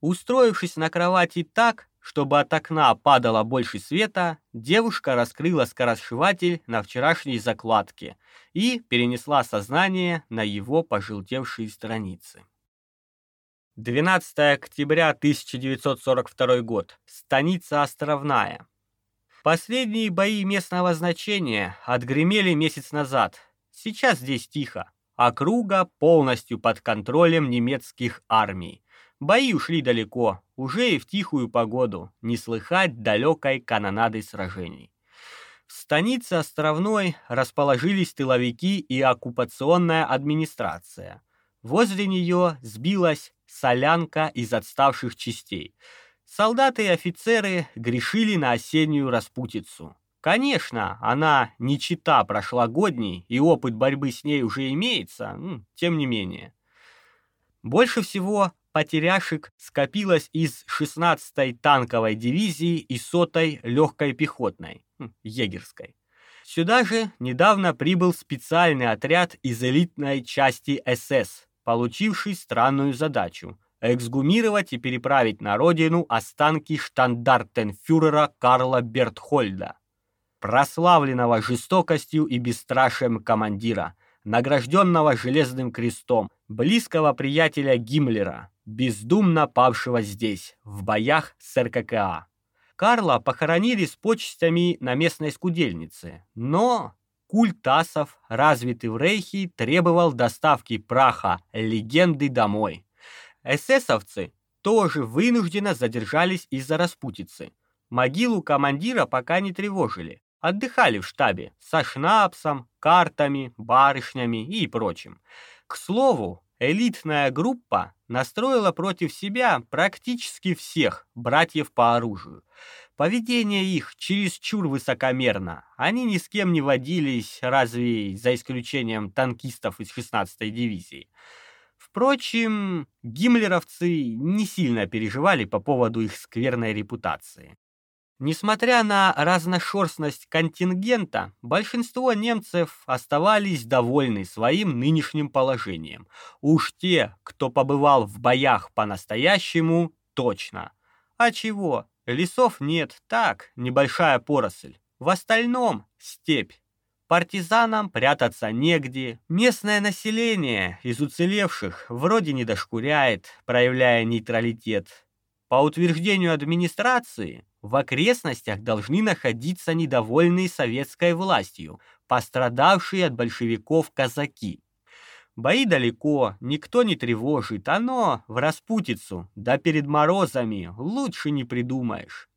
Устроившись на кровати так, чтобы от окна падало больше света, девушка раскрыла скоросшиватель на вчерашней закладке и перенесла сознание на его пожелтевшие страницы. 12 октября 1942 год. Станица Островная. Последние бои местного значения отгремели месяц назад. Сейчас здесь тихо. Округа полностью под контролем немецких армий. Бои ушли далеко, уже и в тихую погоду, не слыхать далекой канонады сражений. В станице Островной расположились тыловики и оккупационная администрация. Возле нее сбилась солянка из отставших частей. Солдаты и офицеры грешили на осеннюю распутицу. Конечно, она не чита прошлогодней, и опыт борьбы с ней уже имеется, тем не менее. Больше всего потеряшек скопилось из 16-й танковой дивизии и 100-й легкой пехотной, егерской. Сюда же недавно прибыл специальный отряд из элитной части СС, получивший странную задачу – эксгумировать и переправить на родину останки штандартенфюрера Карла Бертхольда, прославленного жестокостью и бесстрашием командира, награжденного Железным крестом, близкого приятеля Гиммлера, бездумно павшего здесь, в боях с РККА. Карла похоронили с почестями на местной скудельнице, но культ асов, развитый в Рейхе, требовал доставки праха легенды домой. Эсэсовцы тоже вынужденно задержались из-за распутицы. Могилу командира пока не тревожили. Отдыхали в штабе со шнапсом, картами, барышнями и прочим. К слову, элитная группа настроила против себя практически всех братьев по оружию. Поведение их чересчур высокомерно. Они ни с кем не водились, разве за исключением танкистов из 16-й дивизии. Впрочем, гиммлеровцы не сильно переживали по поводу их скверной репутации. Несмотря на разношерстность контингента, большинство немцев оставались довольны своим нынешним положением. Уж те, кто побывал в боях по-настоящему, точно. А чего? Лесов нет, так, небольшая поросль. В остальном — степь. Партизанам прятаться негде. Местное население из уцелевших вроде не дошкуряет, проявляя нейтралитет. По утверждению администрации, в окрестностях должны находиться недовольные советской властью, пострадавшие от большевиков казаки. Бои далеко, никто не тревожит, оно в распутицу, да перед морозами лучше не придумаешь.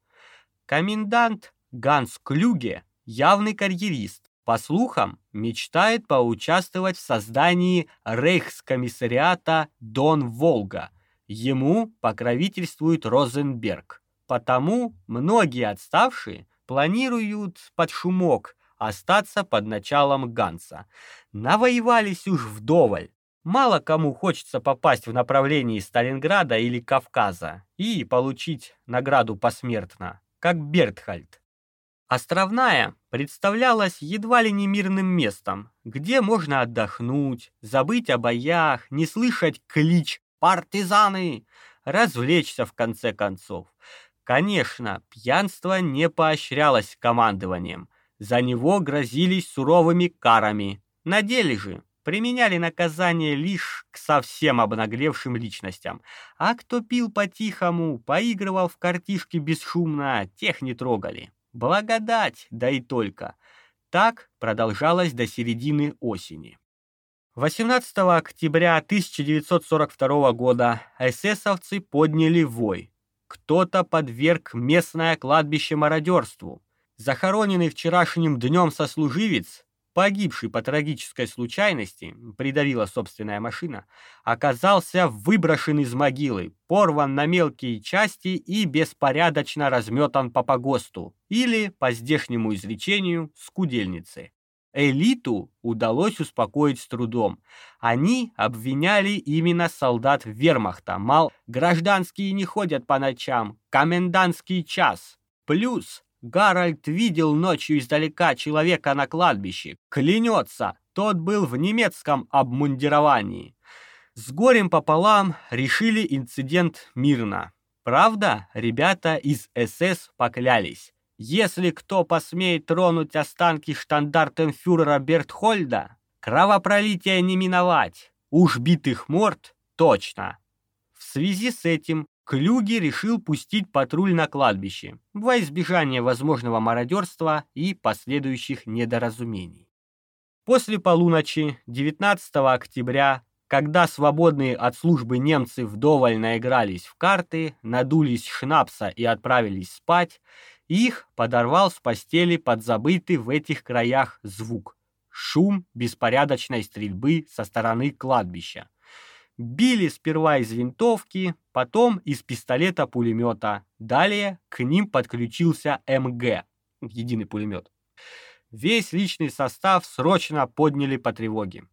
Комендант Ганс Клюге явный карьерист, по слухам, мечтает поучаствовать в создании рейхскомиссариата Дон-Волга. Ему покровительствует Розенберг. Потому многие отставшие планируют под шумок остаться под началом Ганса. Навоевались уж вдоволь. Мало кому хочется попасть в направлении Сталинграда или Кавказа и получить награду посмертно, как Бертхальд. Островная представлялась едва ли не мирным местом, где можно отдохнуть, забыть о боях, не слышать клич «Партизаны!», развлечься в конце концов. Конечно, пьянство не поощрялось командованием, за него грозились суровыми карами. На деле же применяли наказание лишь к совсем обнаглевшим личностям, а кто пил по-тихому, поигрывал в картишки бесшумно, тех не трогали. Благодать, да и только. Так продолжалось до середины осени. 18 октября 1942 года эсэсовцы подняли вой. Кто-то подверг местное кладбище мародерству. Захороненный вчерашним днем сослуживец погибший по трагической случайности, придавила собственная машина, оказался выброшен из могилы, порван на мелкие части и беспорядочно разметан по погосту или, по здешнему изречению, скудельнице. Элиту удалось успокоить с трудом. Они обвиняли именно солдат вермахта, мол, гражданские не ходят по ночам, комендантский час. Плюс Гарольд видел ночью издалека человека на кладбище. Клянется, тот был в немецком обмундировании. С горем пополам решили инцидент мирно. Правда, ребята из СС поклялись. Если кто посмеет тронуть останки штандартенфюрера Бертхольда, кровопролития не миновать. Уж битых морд точно. В связи с этим Клюги решил пустить патруль на кладбище во избежание возможного мародерства и последующих недоразумений. После полуночи 19 октября, когда свободные от службы немцы вдоволь наигрались в карты, надулись шнапса и отправились спать, их подорвал с постели подзабытый в этих краях звук — шум беспорядочной стрельбы со стороны кладбища. Били сперва из винтовки, потом из пистолета-пулемета. Далее к ним подключился МГ, единый пулемет. Весь личный состав срочно подняли по тревоге.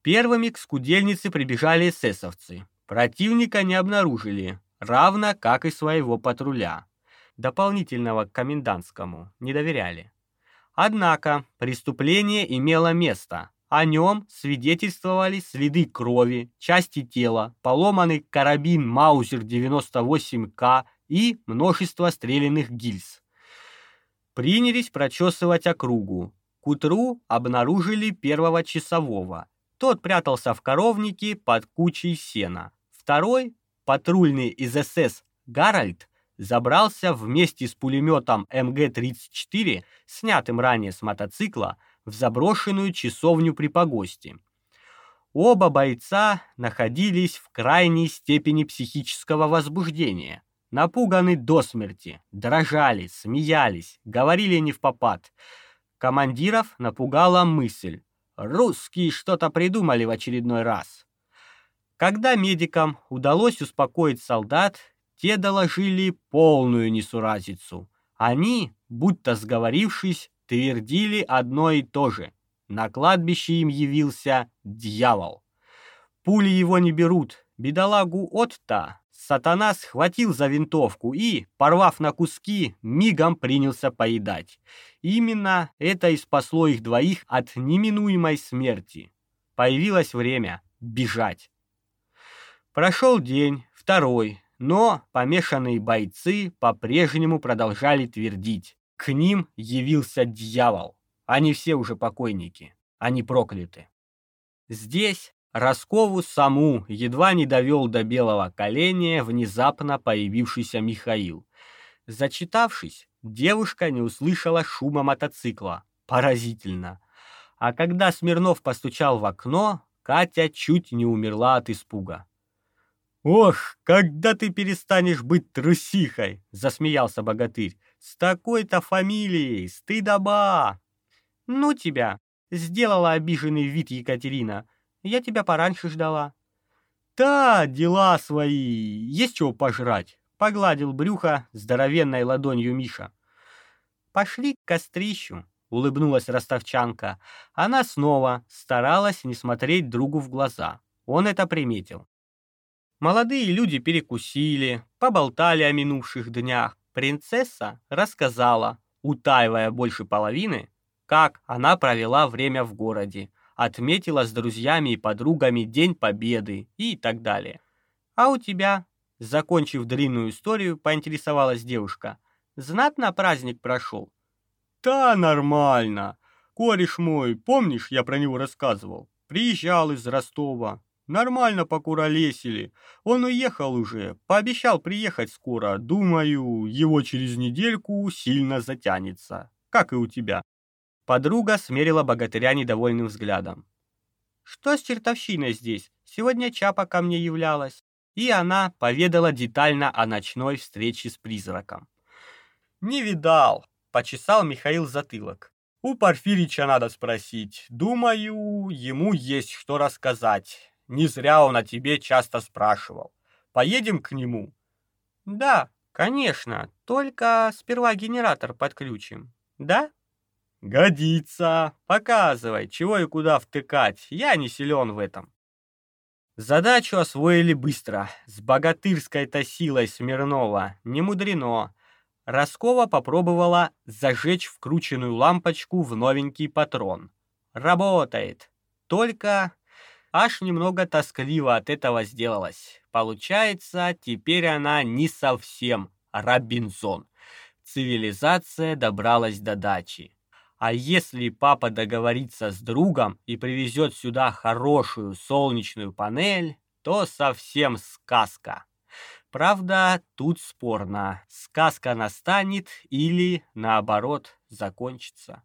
Первыми к скудельнице прибежали эсэсовцы. Противника не обнаружили, равно как и своего патруля. Дополнительного к комендантскому не доверяли. Однако преступление имело место, о нем свидетельствовали следы крови, части тела, поломанный карабин Маузер 98К и множество стрелянных гильз. Принялись прочесывать округу. К утру обнаружили первого часового. Тот прятался в коровнике под кучей сена. Второй патрульный из СС Гарольд забрался вместе с пулеметом МГ-34, снятым ранее с мотоцикла, в заброшенную часовню при погосте. Оба бойца находились в крайней степени психического возбуждения. Напуганы до смерти, дрожали, смеялись, говорили не в попад. Командиров напугала мысль. Русские что-то придумали в очередной раз. Когда медикам удалось успокоить солдат, те доложили полную несуразицу. Они, будто сговорившись, твердили одно и то же. На кладбище им явился дьявол. Пули его не берут, бедолагу Отта сатана схватил за винтовку и, порвав на куски, мигом принялся поедать. Именно это и спасло их двоих от неминуемой смерти. Появилось время бежать. Прошел день, второй, но помешанные бойцы по-прежнему продолжали твердить. К ним явился дьявол. Они все уже покойники. Они прокляты. Здесь Роскову саму едва не довел до белого коленя внезапно появившийся Михаил. Зачитавшись, девушка не услышала шума мотоцикла. Поразительно. А когда Смирнов постучал в окно, Катя чуть не умерла от испуга. «Ох, когда ты перестанешь быть трусихой!» — засмеялся богатырь. «С такой-то фамилией, стыдоба!» «Ну тебя!» — сделала обиженный вид Екатерина. «Я тебя пораньше ждала». «Да, дела свои, есть чего пожрать!» — погладил брюхо здоровенной ладонью Миша. «Пошли к кострищу!» — улыбнулась ростовчанка. Она снова старалась не смотреть другу в глаза. Он это приметил. Молодые люди перекусили, поболтали о минувших днях. Принцесса рассказала, утаивая больше половины, как она провела время в городе, отметила с друзьями и подругами День Победы и так далее. А у тебя, закончив длинную историю, поинтересовалась девушка, знатно праздник прошел? Да, нормально. Кореш мой, помнишь, я про него рассказывал? Приезжал из Ростова, Нормально покуролесили. Он уехал уже, пообещал приехать скоро. Думаю, его через недельку сильно затянется, как и у тебя. Подруга смерила богатыря недовольным взглядом. Что с чертовщиной здесь? Сегодня Чапа ко мне являлась, и она поведала детально о ночной встрече с призраком. Не видал, почесал Михаил затылок. У Порфирича надо спросить. Думаю, ему есть что рассказать. Не зря он о тебе часто спрашивал. Поедем к нему?» «Да, конечно, только сперва генератор подключим. Да?» «Годится. Показывай, чего и куда втыкать. Я не силен в этом». Задачу освоили быстро, с богатырской-то силой Смирнова, не мудрено. Роскова попробовала зажечь вкрученную лампочку в новенький патрон. Работает. Только Аж немного тоскливо от этого сделалось. Получается, теперь она не совсем Робинзон. Цивилизация добралась до дачи. А если папа договорится с другом и привезет сюда хорошую солнечную панель, то совсем сказка. Правда, тут спорно, сказка настанет или, наоборот, закончится.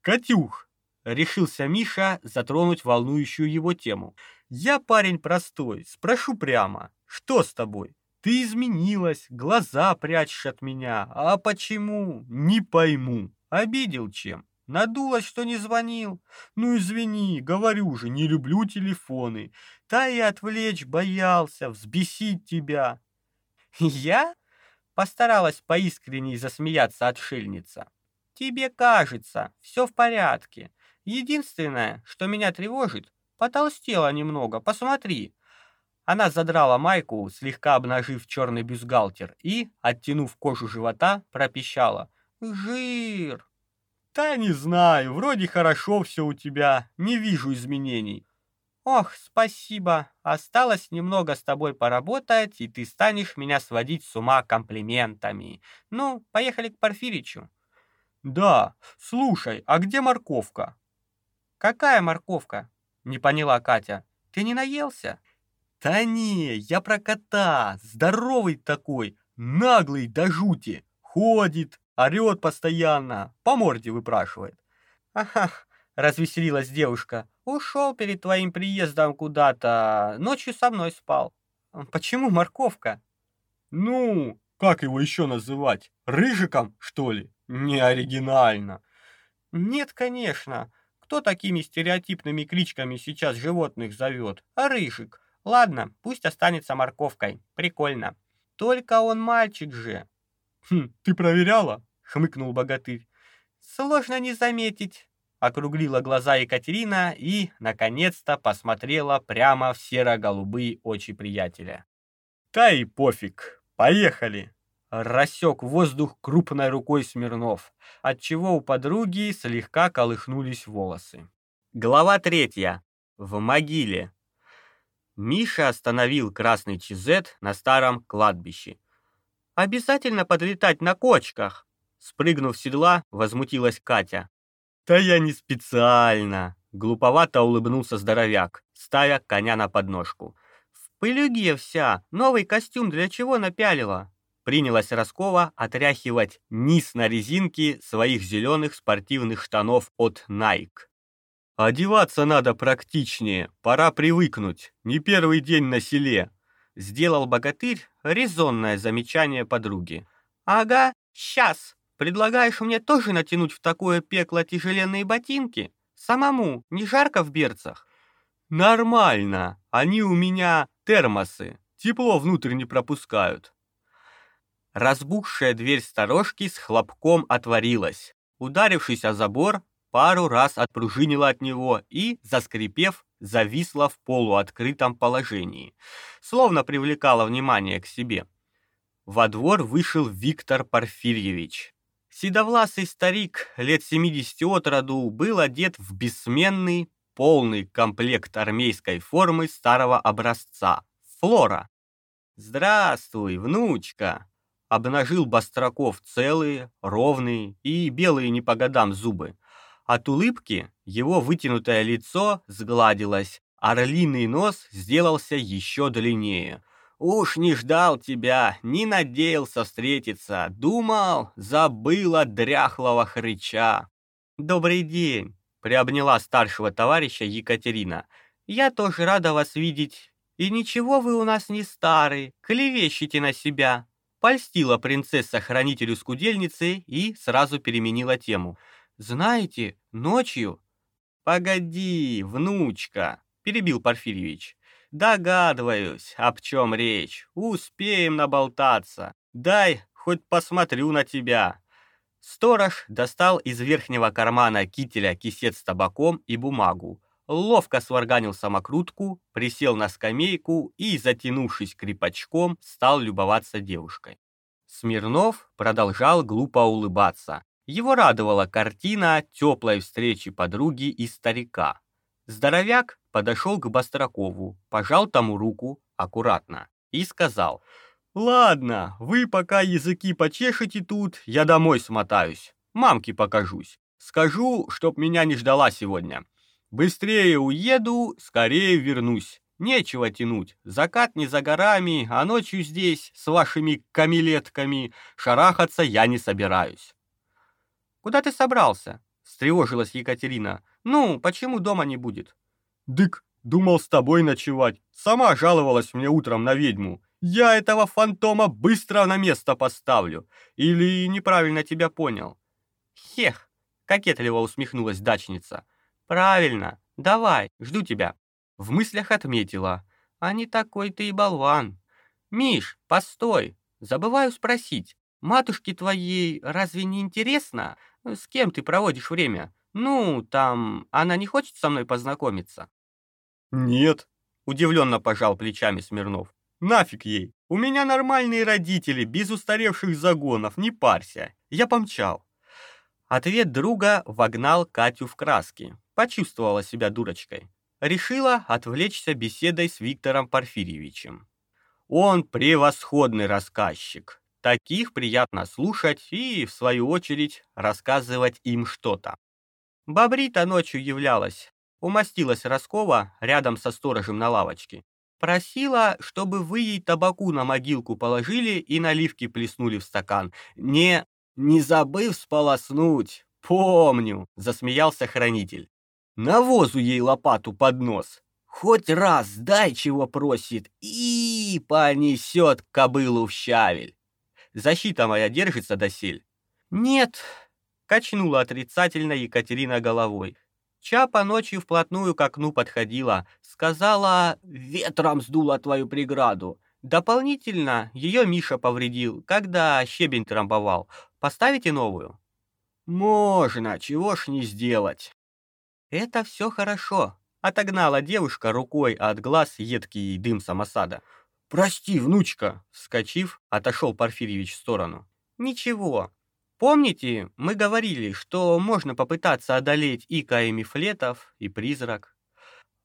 «Катюх, решился Миша затронуть волнующую его тему. «Я парень простой, спрошу прямо, что с тобой? Ты изменилась, глаза прячешь от меня, а почему? Не пойму. Обидел чем? Надулась, что не звонил? Ну извини, говорю же, не люблю телефоны. Та и отвлечь боялся, взбесить тебя». «Я?» — постаралась поискренней засмеяться отшельница. «Тебе кажется, все в порядке. Единственное, что меня тревожит, потолстела немного, посмотри. Она задрала майку, слегка обнажив черный бюстгальтер и, оттянув кожу живота, пропищала. «Жир!» «Да не знаю, вроде хорошо все у тебя, не вижу изменений». «Ох, спасибо, осталось немного с тобой поработать, и ты станешь меня сводить с ума комплиментами. Ну, поехали к Порфиричу». «Да, слушай, а где морковка?» «Какая морковка?» — не поняла Катя. «Ты не наелся?» Да не, я про кота, здоровый такой, наглый до жути. Ходит, орет постоянно, по морде выпрашивает. Ага, развеселилась девушка. Ушел перед твоим приездом куда-то, ночью со мной спал. Почему морковка? Ну, как его еще называть? Рыжиком, что ли? Не оригинально. Нет, конечно. Кто такими стереотипными кличками сейчас животных зовет? Рыжик. Ладно, пусть останется морковкой. Прикольно. Только он мальчик же. Хм, ты проверяла? Хмыкнул богатырь. Сложно не заметить. Округлила глаза Екатерина и, наконец-то, посмотрела прямо в серо-голубые очи приятеля. «Да и пофиг, поехали!» Рассек воздух крупной рукой Смирнов, отчего у подруги слегка колыхнулись волосы. Глава третья. В могиле. Миша остановил красный чизет на старом кладбище. «Обязательно подлетать на кочках!» Спрыгнув с седла, возмутилась Катя. «Да я не специально!» Глуповато улыбнулся здоровяк, ставя коня на подножку. «В пылюге вся! Новый костюм для чего напялила?» Принялась Роскова отряхивать низ на резинке своих зеленых спортивных штанов от Nike. «Одеваться надо практичнее, пора привыкнуть, не первый день на селе», сделал богатырь резонное замечание подруги. «Ага, сейчас. Предлагаешь мне тоже натянуть в такое пекло тяжеленные ботинки? Самому не жарко в берцах?» «Нормально, они у меня термосы, тепло внутрь не пропускают», Разбухшая дверь сторожки с хлопком отворилась. Ударившись о забор, пару раз отпружинила от него и, заскрипев, зависла в полуоткрытом положении, словно привлекала внимание к себе. Во двор вышел Виктор Порфирьевич. Седовласый старик, лет 70 от роду, был одет в бессменный, полный комплект армейской формы старого образца – флора. «Здравствуй, внучка!» Обнажил Бастраков целые, ровные и белые не по годам зубы. От улыбки его вытянутое лицо сгладилось, орлиный нос сделался еще длиннее. «Уж не ждал тебя, не надеялся встретиться, думал, забыл от дряхлого хрыча». «Добрый день», — приобняла старшего товарища Екатерина. «Я тоже рада вас видеть. И ничего вы у нас не старый, клевещите на себя». Польстила принцесса хранителю скудельницы и сразу переменила тему. «Знаете, ночью...» «Погоди, внучка!» — перебил Порфирьевич. «Догадываюсь, об чем речь. Успеем наболтаться. Дай, хоть посмотрю на тебя». Сторож достал из верхнего кармана кителя кисет с табаком и бумагу, ловко сварганил самокрутку, присел на скамейку и, затянувшись крепачком, стал любоваться девушкой. Смирнов продолжал глупо улыбаться. Его радовала картина теплой встречи подруги и старика. Здоровяк подошел к Бастракову, пожал тому руку аккуратно и сказал, «Ладно, вы пока языки почешете тут, я домой смотаюсь, мамке покажусь. Скажу, чтоб меня не ждала сегодня. Быстрее уеду, скорее вернусь. Нечего тянуть. Закат не за горами, а ночью здесь, с вашими камилетками, шарахаться я не собираюсь. Куда ты собрался? встревожилась Екатерина. Ну, почему дома не будет? Дык, думал с тобой ночевать. Сама жаловалась мне утром на ведьму. Я этого фантома быстро на место поставлю. Или неправильно тебя понял? Хех, кокетливо усмехнулась дачница. Правильно. Давай, жду тебя. В мыслях отметила. А не такой ты и болван. Миш, постой. Забываю спросить. Матушке твоей разве не интересно, с кем ты проводишь время? Ну, там, она не хочет со мной познакомиться? Нет, удивленно пожал плечами Смирнов. Нафиг ей. У меня нормальные родители, без устаревших загонов, не парься. Я помчал. Ответ друга вогнал Катю в краски почувствовала себя дурочкой. Решила отвлечься беседой с Виктором Порфирьевичем. Он превосходный рассказчик. Таких приятно слушать и, в свою очередь, рассказывать им что-то. Бобрита ночью являлась. Умостилась Роскова рядом со сторожем на лавочке. Просила, чтобы вы ей табаку на могилку положили и наливки плеснули в стакан. Не... не забыв сполоснуть. Помню, засмеялся хранитель. Навозу ей лопату под нос. Хоть раз дай, чего просит, и понесет кобылу в щавель. Защита моя держится досель. Нет, качнула отрицательно Екатерина головой. Чапа ночью вплотную к окну подходила, сказала «Ветром сдуло твою преграду». Дополнительно ее Миша повредил, когда щебень трамбовал. Поставите новую? Можно, чего ж не сделать. Это все хорошо. Отогнала девушка рукой от глаз едкий дым самосада. «Прости, внучка!» Вскочив, отошел Порфирьевич в сторону. «Ничего, Помните, мы говорили, что можно попытаться одолеть и каемифлетов, и призрак?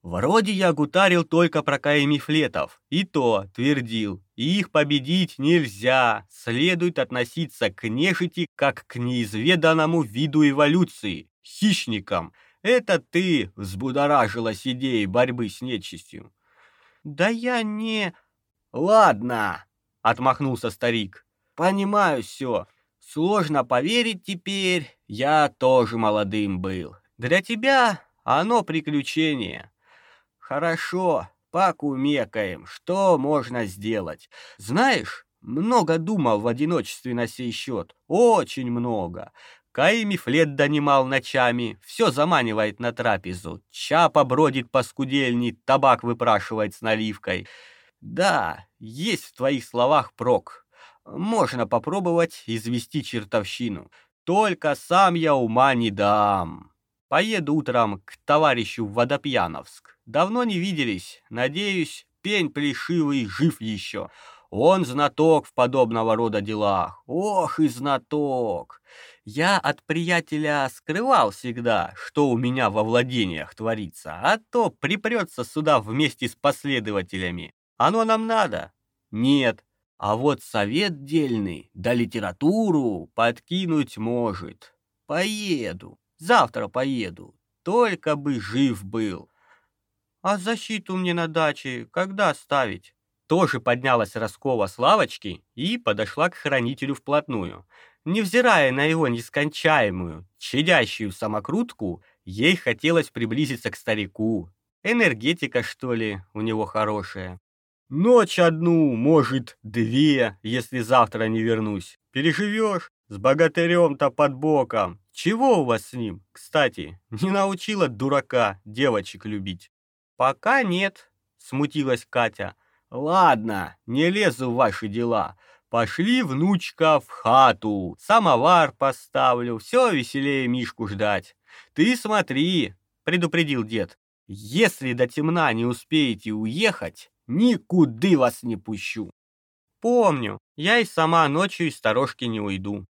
Вроде я гутарил только про каемифлетов, и то твердил, их победить нельзя, следует относиться к нежити как к неизведанному виду эволюции, хищникам. Это ты взбудоражилась идеей борьбы с нечистью. Да я не... Ладно, отмахнулся старик. Понимаю все. Сложно поверить теперь, я тоже молодым был. Для тебя оно приключение. Хорошо, покумекаем, что можно сделать. Знаешь, много думал в одиночестве на сей счет, очень много. Каими флет донимал ночами, все заманивает на трапезу. Чапа бродит по скудельни, табак выпрашивает с наливкой. Да, есть в твоих словах прок, можно попробовать извести чертовщину. Только сам я ума не дам. Поеду утром к товарищу в Водопьяновск. Давно не виделись. Надеюсь, пень плешивый жив еще. Он знаток в подобного рода делах. Ох и знаток. Я от приятеля скрывал всегда, что у меня во владениях творится, а то припрется сюда вместе с последователями. Оно нам надо? Нет. А вот совет дельный, да литературу подкинуть может. Поеду, завтра поеду, только бы жив был. А защиту мне на даче когда ставить? Тоже поднялась Роскова с лавочки и подошла к хранителю вплотную. Невзирая на его нескончаемую, чадящую самокрутку, ей хотелось приблизиться к старику. Энергетика, что ли, у него хорошая. Ночь одну, может, две, если завтра не вернусь. Переживешь? С богатырем-то под боком. Чего у вас с ним, кстати? Не научила дурака девочек любить? Пока нет, смутилась Катя. Ладно, не лезу в ваши дела. Пошли, внучка, в хату. Самовар поставлю, все веселее Мишку ждать. Ты смотри, предупредил дед. Если до темна не успеете уехать, Никуда вас не пущу. Помню, я и сама ночью из сторожки не уйду.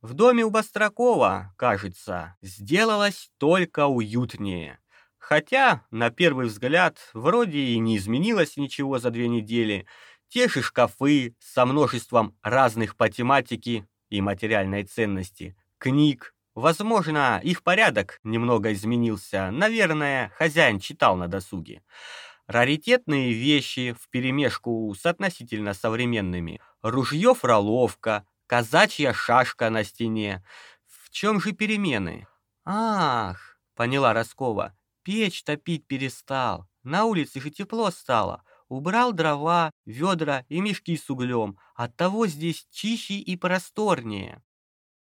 В доме у Бастракова, кажется, сделалось только уютнее. Хотя, на первый взгляд, вроде и не изменилось ничего за две недели. Те же шкафы со множеством разных по тематике и материальной ценности, книг. Возможно, их порядок немного изменился. Наверное, хозяин читал на досуге. Раритетные вещи вперемешку с относительно современными. Ружье-фроловка, казачья шашка на стене. В чем же перемены? Ах, поняла Роскова, печь топить перестал. На улице же тепло стало. Убрал дрова, ведра и мешки с углем. Оттого здесь чище и просторнее.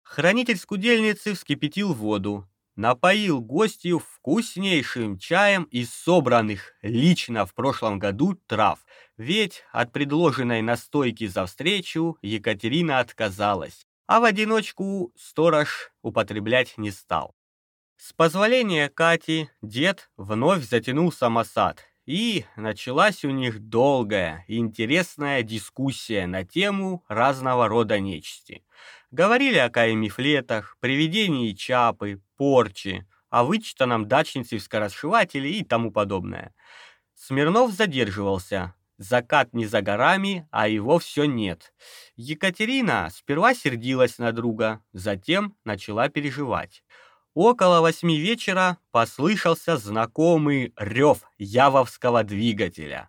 Хранитель скудельницы вскипятил воду, напоил гостью вкуснейшим чаем из собранных лично в прошлом году трав, ведь от предложенной настойки за встречу Екатерина отказалась, а в одиночку сторож употреблять не стал. С позволения Кати дед вновь затянул самосад, и началась у них долгая, интересная дискуссия на тему разного рода нечисти. Говорили о каемифлетах, привидении чапы, порчи, о вычитанном дачнице в скоросшивателе и тому подобное. Смирнов задерживался. Закат не за горами, а его все нет. Екатерина сперва сердилась на друга, затем начала переживать. Около восьми вечера послышался знакомый рев явовского двигателя.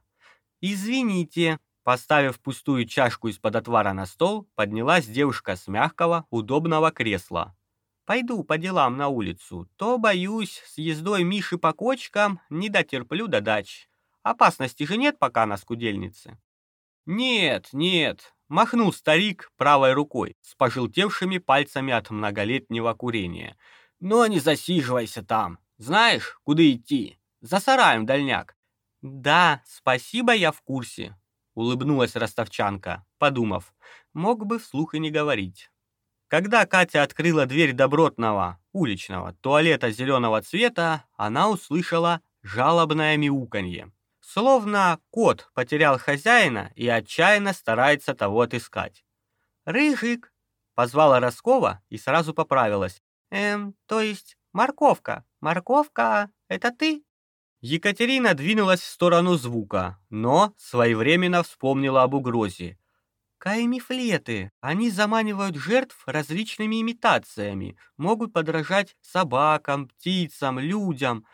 Извините, поставив пустую чашку из-под отвара на стол, поднялась девушка с мягкого, удобного кресла. Пойду по делам на улицу, то боюсь, с ездой Миши по кочкам не дотерплю до дач. Опасности же нет пока на скудельнице. Нет, нет, махнул старик правой рукой с пожелтевшими пальцами от многолетнего курения. Но не засиживайся там. Знаешь, куда идти? За сараем дальняк. Да, спасибо, я в курсе, улыбнулась ростовчанка, подумав, мог бы вслух и не говорить. Когда Катя открыла дверь добротного, уличного туалета зеленого цвета, она услышала жалобное мяуканье. Словно кот потерял хозяина и отчаянно старается того отыскать. «Рыжик!» — позвала Роскова и сразу поправилась. «Эм, то есть морковка. Морковка, это ты?» Екатерина двинулась в сторону звука, но своевременно вспомнила об угрозе. Каймифлеты. Они заманивают жертв различными имитациями, могут подражать собакам, птицам, людям.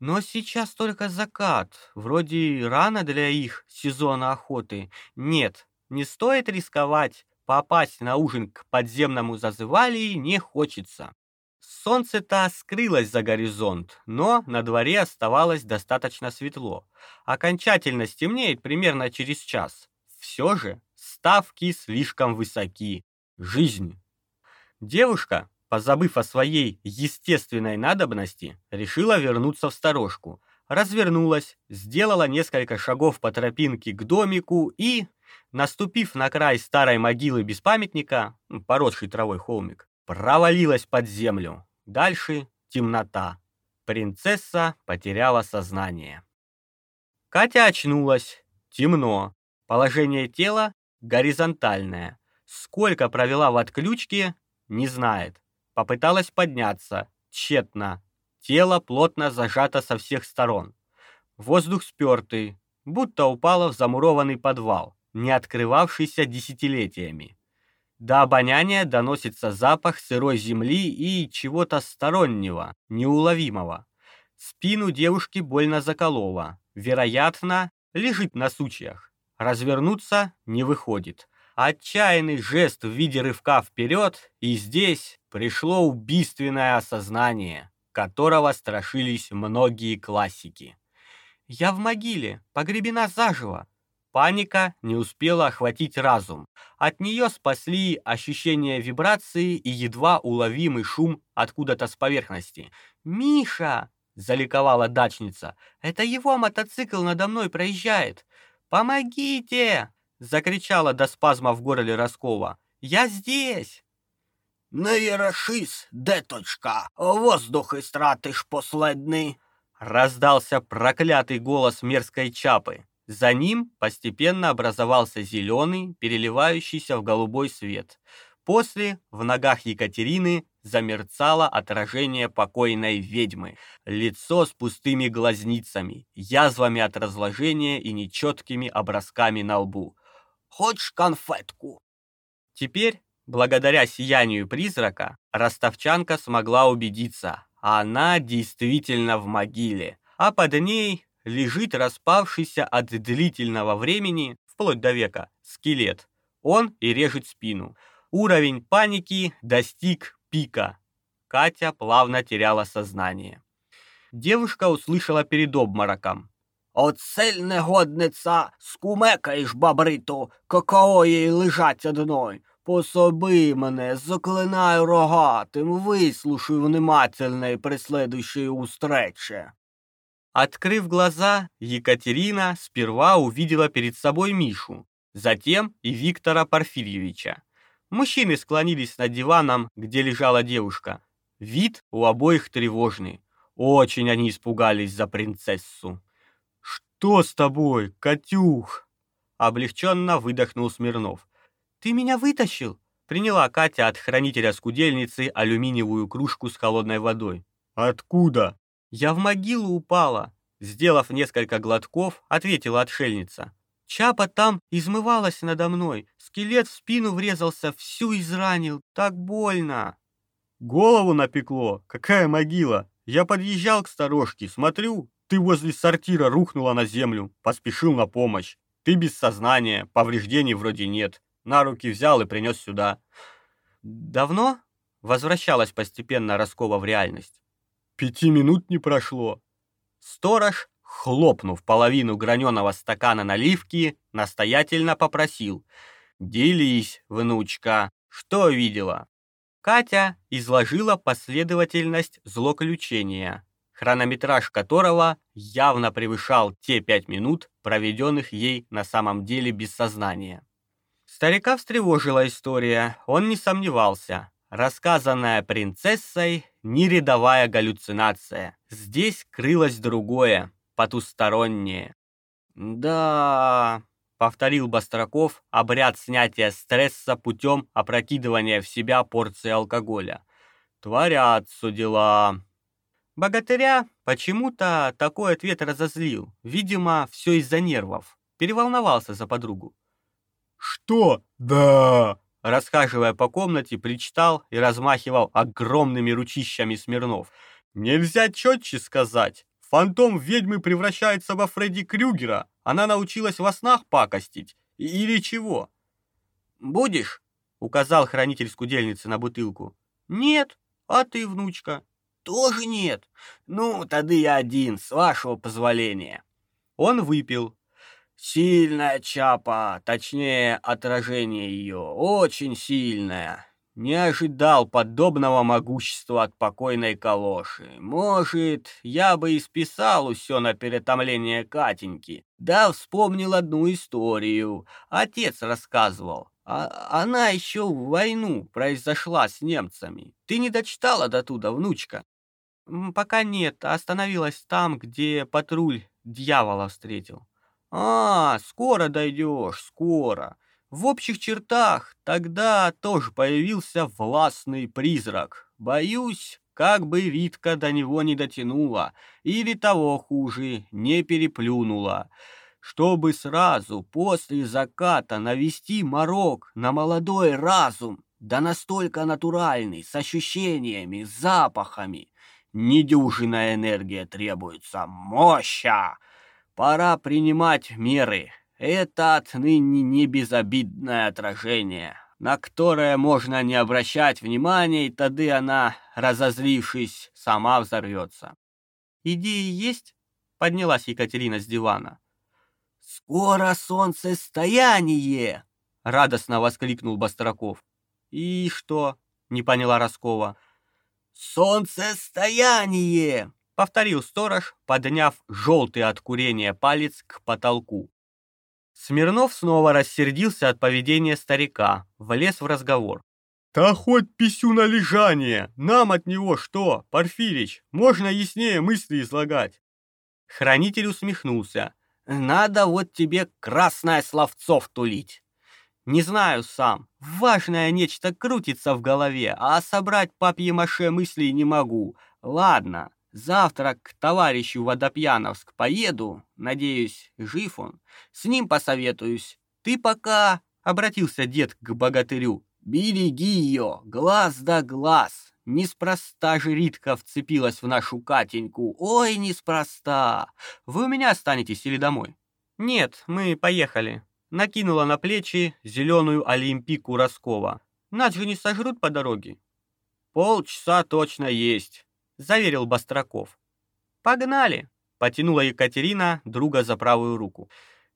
Но сейчас только закат, вроде рано для их сезона охоты. Нет, не стоит рисковать, попасть на ужин к подземному зазывалии не хочется. Солнце-то скрылось за горизонт, но на дворе оставалось достаточно светло. Окончательно стемнеет примерно через час. Все же ставки слишком высоки. Жизнь. Девушка, позабыв о своей естественной надобности, решила вернуться в сторожку. Развернулась, сделала несколько шагов по тропинке к домику и, наступив на край старой могилы без памятника, поросший травой холмик, провалилась под землю. Дальше темнота. Принцесса потеряла сознание. Катя очнулась. Темно. Положение тела горизонтальная. Сколько провела в отключке, не знает. Попыталась подняться, тщетно. Тело плотно зажато со всех сторон. Воздух спёртый, будто упала в замурованный подвал, не открывавшийся десятилетиями. До обоняния доносится запах сырой земли и чего-то стороннего, неуловимого. Спину девушки больно заколола. Вероятно, лежит на сучьях. Развернуться не выходит. Отчаянный жест в виде рывка вперед, и здесь пришло убийственное осознание, которого страшились многие классики. «Я в могиле, погребена заживо». Паника не успела охватить разум. От нее спасли ощущение вибрации и едва уловимый шум откуда-то с поверхности. «Миша!» — заликовала дачница. «Это его мотоцикл надо мной проезжает. «Помогите!» — закричала до спазма в горле Роскова. «Я здесь!» «Не ярошись, деточка, воздух истратишь последний!» Раздался проклятый голос мерзкой чапы. За ним постепенно образовался зеленый, переливающийся в голубой свет. После в ногах Екатерины замерцало отражение покойной ведьмы. Лицо с пустыми глазницами, язвами от разложения и нечеткими образками на лбу. «Хочешь конфетку?» Теперь, благодаря сиянию призрака, ростовчанка смогла убедиться, она действительно в могиле, а под ней лежит распавшийся от длительного времени, вплоть до века, скелет. Он и режет спину. Уровень паники достиг пика. Катя плавно теряла сознание. Девушка услышала перед обмороком. «Оцель негодниця, скумекаєш, бабриту, какао їй лежать одной. Пособи мене, заклинаю рогатым, выслушай внимательно при следующей устрече». Открыв глаза, Екатерина сперва увидела перед собой Мишу, затем и Виктора Порфирьевича. Мужчины склонились над диваном, где лежала девушка. Вид у обоих тревожный. Очень они испугались за принцессу. «Что с тобой, Катюх?» Облегченно выдохнул Смирнов. «Ты меня вытащил?» Приняла Катя от хранителя скудельницы алюминиевую кружку с холодной водой. «Откуда?» «Я в могилу упала», Сделав несколько глотков, ответила отшельница. Чапа там измывалась надо мной. Скелет в спину врезался, всю изранил. Так больно. Голову напекло. Какая могила? Я подъезжал к сторожке, смотрю, ты возле сортира рухнула на землю. Поспешил на помощь. Ты без сознания, повреждений вроде нет. На руки взял и принес сюда. Давно возвращалась постепенно Роскова в реальность? Пяти минут не прошло. Сторож, хлопнув половину граненого стакана наливки, настоятельно попросил. «Делись, внучка, что видела?» Катя изложила последовательность злоключения, хронометраж которого явно превышал те пять минут, проведенных ей на самом деле без сознания. Старика встревожила история, он не сомневался. Рассказанная принцессой – не рядовая галлюцинация. Здесь крылось другое, потустороннее. «Да...» — повторил Бастраков обряд снятия стресса путем опрокидывания в себя порции алкоголя. «Творятся дела...» Богатыря почему-то такой ответ разозлил. Видимо, все из-за нервов. Переволновался за подругу. «Что? Да!» Расхаживая по комнате, причитал и размахивал огромными ручищами Смирнов. «Нельзя четче сказать. Фантом ведьмы превращается во Фредди Крюгера. Она научилась во снах пакостить. Или чего?» «Будешь?» — указал хранитель скудельницы на бутылку. «Нет. А ты, внучка?» тоже нет. Ну, тогда я один, с вашего позволения. Он выпил. Сильная чапа, точнее, отражение ее, очень сильное. Не ожидал подобного могущества от покойной калоши. Может, я бы и списал все на перетомление Катеньки. Да, вспомнил одну историю. Отец рассказывал. А она еще в войну произошла с немцами. Ты не дочитала до туда, внучка? Пока нет, остановилась там, где патруль дьявола встретил. А, скоро дойдешь, скоро. В общих чертах тогда тоже появился властный призрак. Боюсь, как бы Витка до него не дотянула, или того хуже, не переплюнула. Чтобы сразу после заката навести морок на молодой разум, да настолько натуральный, с ощущениями, запахами, Недюжинная энергия требуется. Моща! Пора принимать меры. Это отныне не безобидное отражение, на которое можно не обращать внимания, и тогда она, разозлившись, сама взорвется. «Идеи есть?» — поднялась Екатерина с дивана. «Скоро солнцестояние!» — радостно воскликнул Бастраков. «И что?» — не поняла Роскова. «Солнцестояние!» — повторил сторож, подняв желтый от курения палец к потолку. Смирнов снова рассердился от поведения старика, влез в разговор. «Да хоть писю на лежание! Нам от него что, Порфирич? Можно яснее мысли излагать!» Хранитель усмехнулся. «Надо вот тебе красное словцо втулить!» Не знаю сам. Важное нечто крутится в голове, а собрать папье-маше мыслей не могу. Ладно, завтра к товарищу Водопьяновск поеду. Надеюсь, жив он. С ним посоветуюсь. Ты пока, — обратился дед к богатырю, — береги ее, глаз да глаз. Неспроста же Ритка вцепилась в нашу Катеньку. Ой, неспроста. Вы у меня останетесь или домой? Нет, мы поехали накинула на плечи зеленую олимпику Роскова. Нас же не сожрут по дороге. Полчаса точно есть, заверил Бастраков. Погнали, потянула Екатерина друга за правую руку.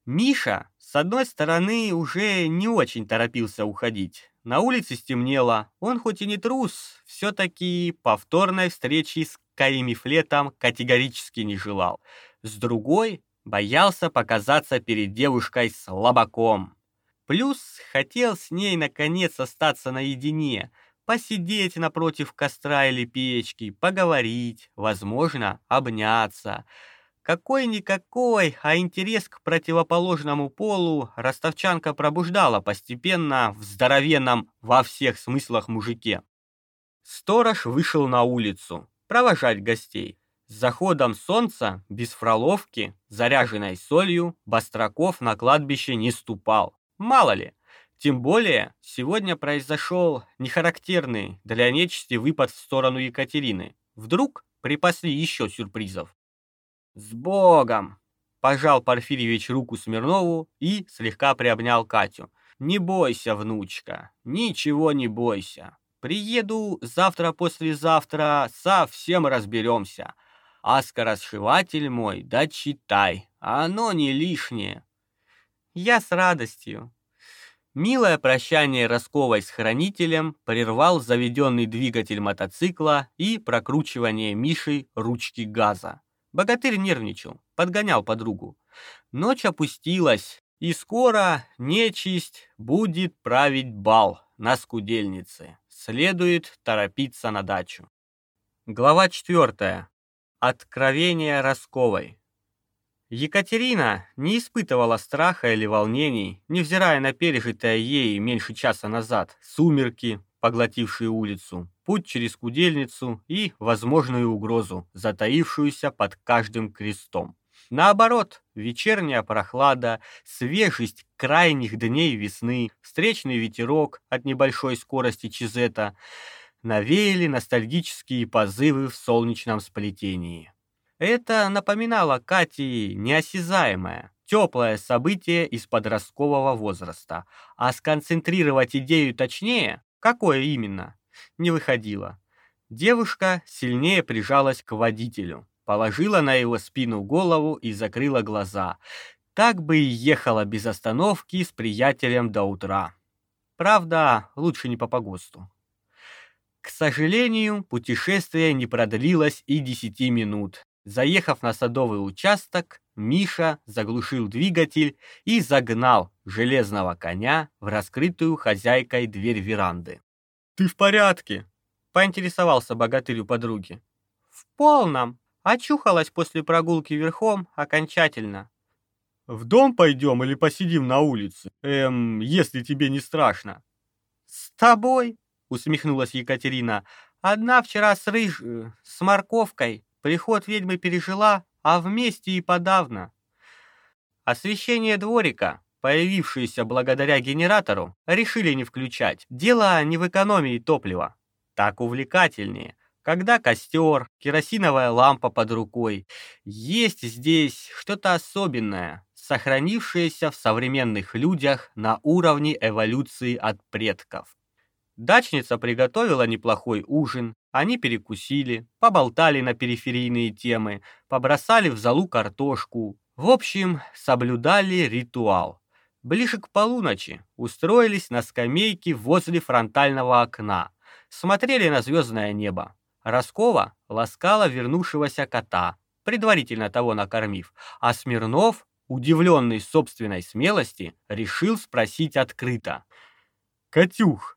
Миша, с одной стороны, уже не очень торопился уходить. На улице стемнело, он хоть и не трус, все-таки повторной встречи с Каимифлетом категорически не желал. С другой, Боялся показаться перед девушкой слабаком. Плюс хотел с ней наконец остаться наедине, посидеть напротив костра или печки, поговорить, возможно, обняться. Какой-никакой, а интерес к противоположному полу ростовчанка пробуждала постепенно в здоровенном во всех смыслах мужике. Сторож вышел на улицу провожать гостей. С заходом солнца, без фроловки, заряженной солью, Бастраков на кладбище не ступал. Мало ли. Тем более, сегодня произошел нехарактерный для нечисти выпад в сторону Екатерины. Вдруг припасли еще сюрпризов. «С Богом!» пожал Порфирьевич руку Смирнову и слегка приобнял Катю. «Не бойся, внучка, ничего не бойся. Приеду завтра-послезавтра, совсем разберемся. А скоросшиватель мой, да читай, оно не лишнее». «Я с радостью». Милое прощание Росковой с хранителем прервал заведенный двигатель мотоцикла и прокручивание Мишей ручки газа. Богатырь нервничал, подгонял подругу. Ночь опустилась, и скоро нечисть будет править бал на скудельнице. Следует торопиться на дачу. Глава четвертая. Откровение Росковой. Екатерина не испытывала страха или волнений, невзирая на пережитое ей меньше часа назад сумерки, поглотившие улицу, путь через Кудельницу и возможную угрозу, затаившуюся под каждым крестом. Наоборот, вечерняя прохлада, свежесть крайних дней весны, встречный ветерок от небольшой скорости Чизета навеяли ностальгические позывы в солнечном сплетении. Это напоминало Кате неосязаемое, теплое событие из подросткового возраста, а сконцентрировать идею точнее, какое именно, не выходило. Девушка сильнее прижалась к водителю, положила на его спину голову и закрыла глаза. Так бы и ехала без остановки с приятелем до утра. Правда, лучше не по погосту. К сожалению, путешествие не продлилось и десяти минут. Заехав на садовый участок, Миша заглушил двигатель и загнал железного коня в раскрытую хозяйкой дверь веранды. «Ты в порядке?» — поинтересовался богатырь у подруги. «В полном. Очухалась после прогулки верхом окончательно». «В дом пойдем или посидим на улице? Эм, если тебе не страшно». «С тобой?» — усмехнулась Екатерина. «Одна вчера с рыж... Э, с морковкой Приход ведьмы пережила, а вместе и подавно. Освещение дворика, появившееся благодаря генератору, решили не включать. Дело не в экономии топлива. Так увлекательнее. Когда костер, керосиновая лампа под рукой. Есть здесь что-то особенное, сохранившееся в современных людях на уровне эволюции от предков. Дачница приготовила неплохой ужин, они перекусили, поболтали на периферийные темы, побросали в залу картошку. В общем, соблюдали ритуал. Ближе к полуночи устроились на скамейке возле фронтального окна. Смотрели на звездное небо. Роскова ласкала вернувшегося кота, предварительно того накормив, а Смирнов, удивленный собственной смелости, решил спросить открыто. «Катюх,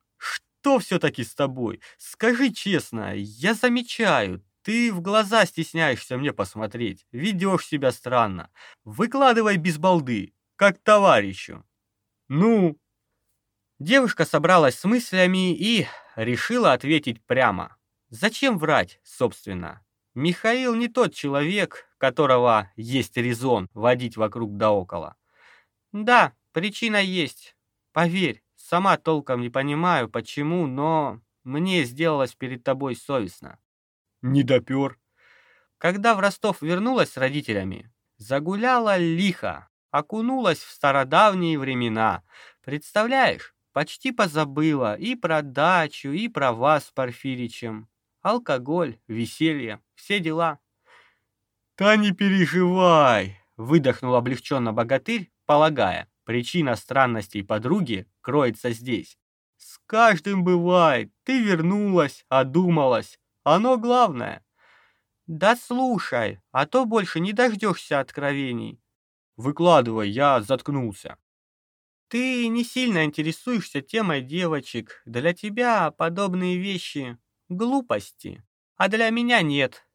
что все-таки с тобой? Скажи честно, я замечаю, ты в глаза стесняешься мне посмотреть, ведешь себя странно. Выкладывай без балды, как товарищу. Ну? Девушка собралась с мыслями и решила ответить прямо. Зачем врать, собственно? Михаил не тот человек, которого есть резон водить вокруг да около. Да, причина есть. Поверь, Сама толком не понимаю, почему, но мне сделалось перед тобой совестно. Не допер. Когда в Ростов вернулась с родителями, загуляла лихо, окунулась в стародавние времена. Представляешь, почти позабыла и про дачу, и про вас с Порфиричем. Алкоголь, веселье, все дела. «Да не переживай!» — выдохнул облегченно богатырь, полагая, Причина странностей подруги кроется здесь. С каждым бывает. Ты вернулась, одумалась. Оно главное. Да слушай, а то больше не дождешься откровений. Выкладывай, я заткнулся. Ты не сильно интересуешься темой девочек. Для тебя подобные вещи — глупости. А для меня нет.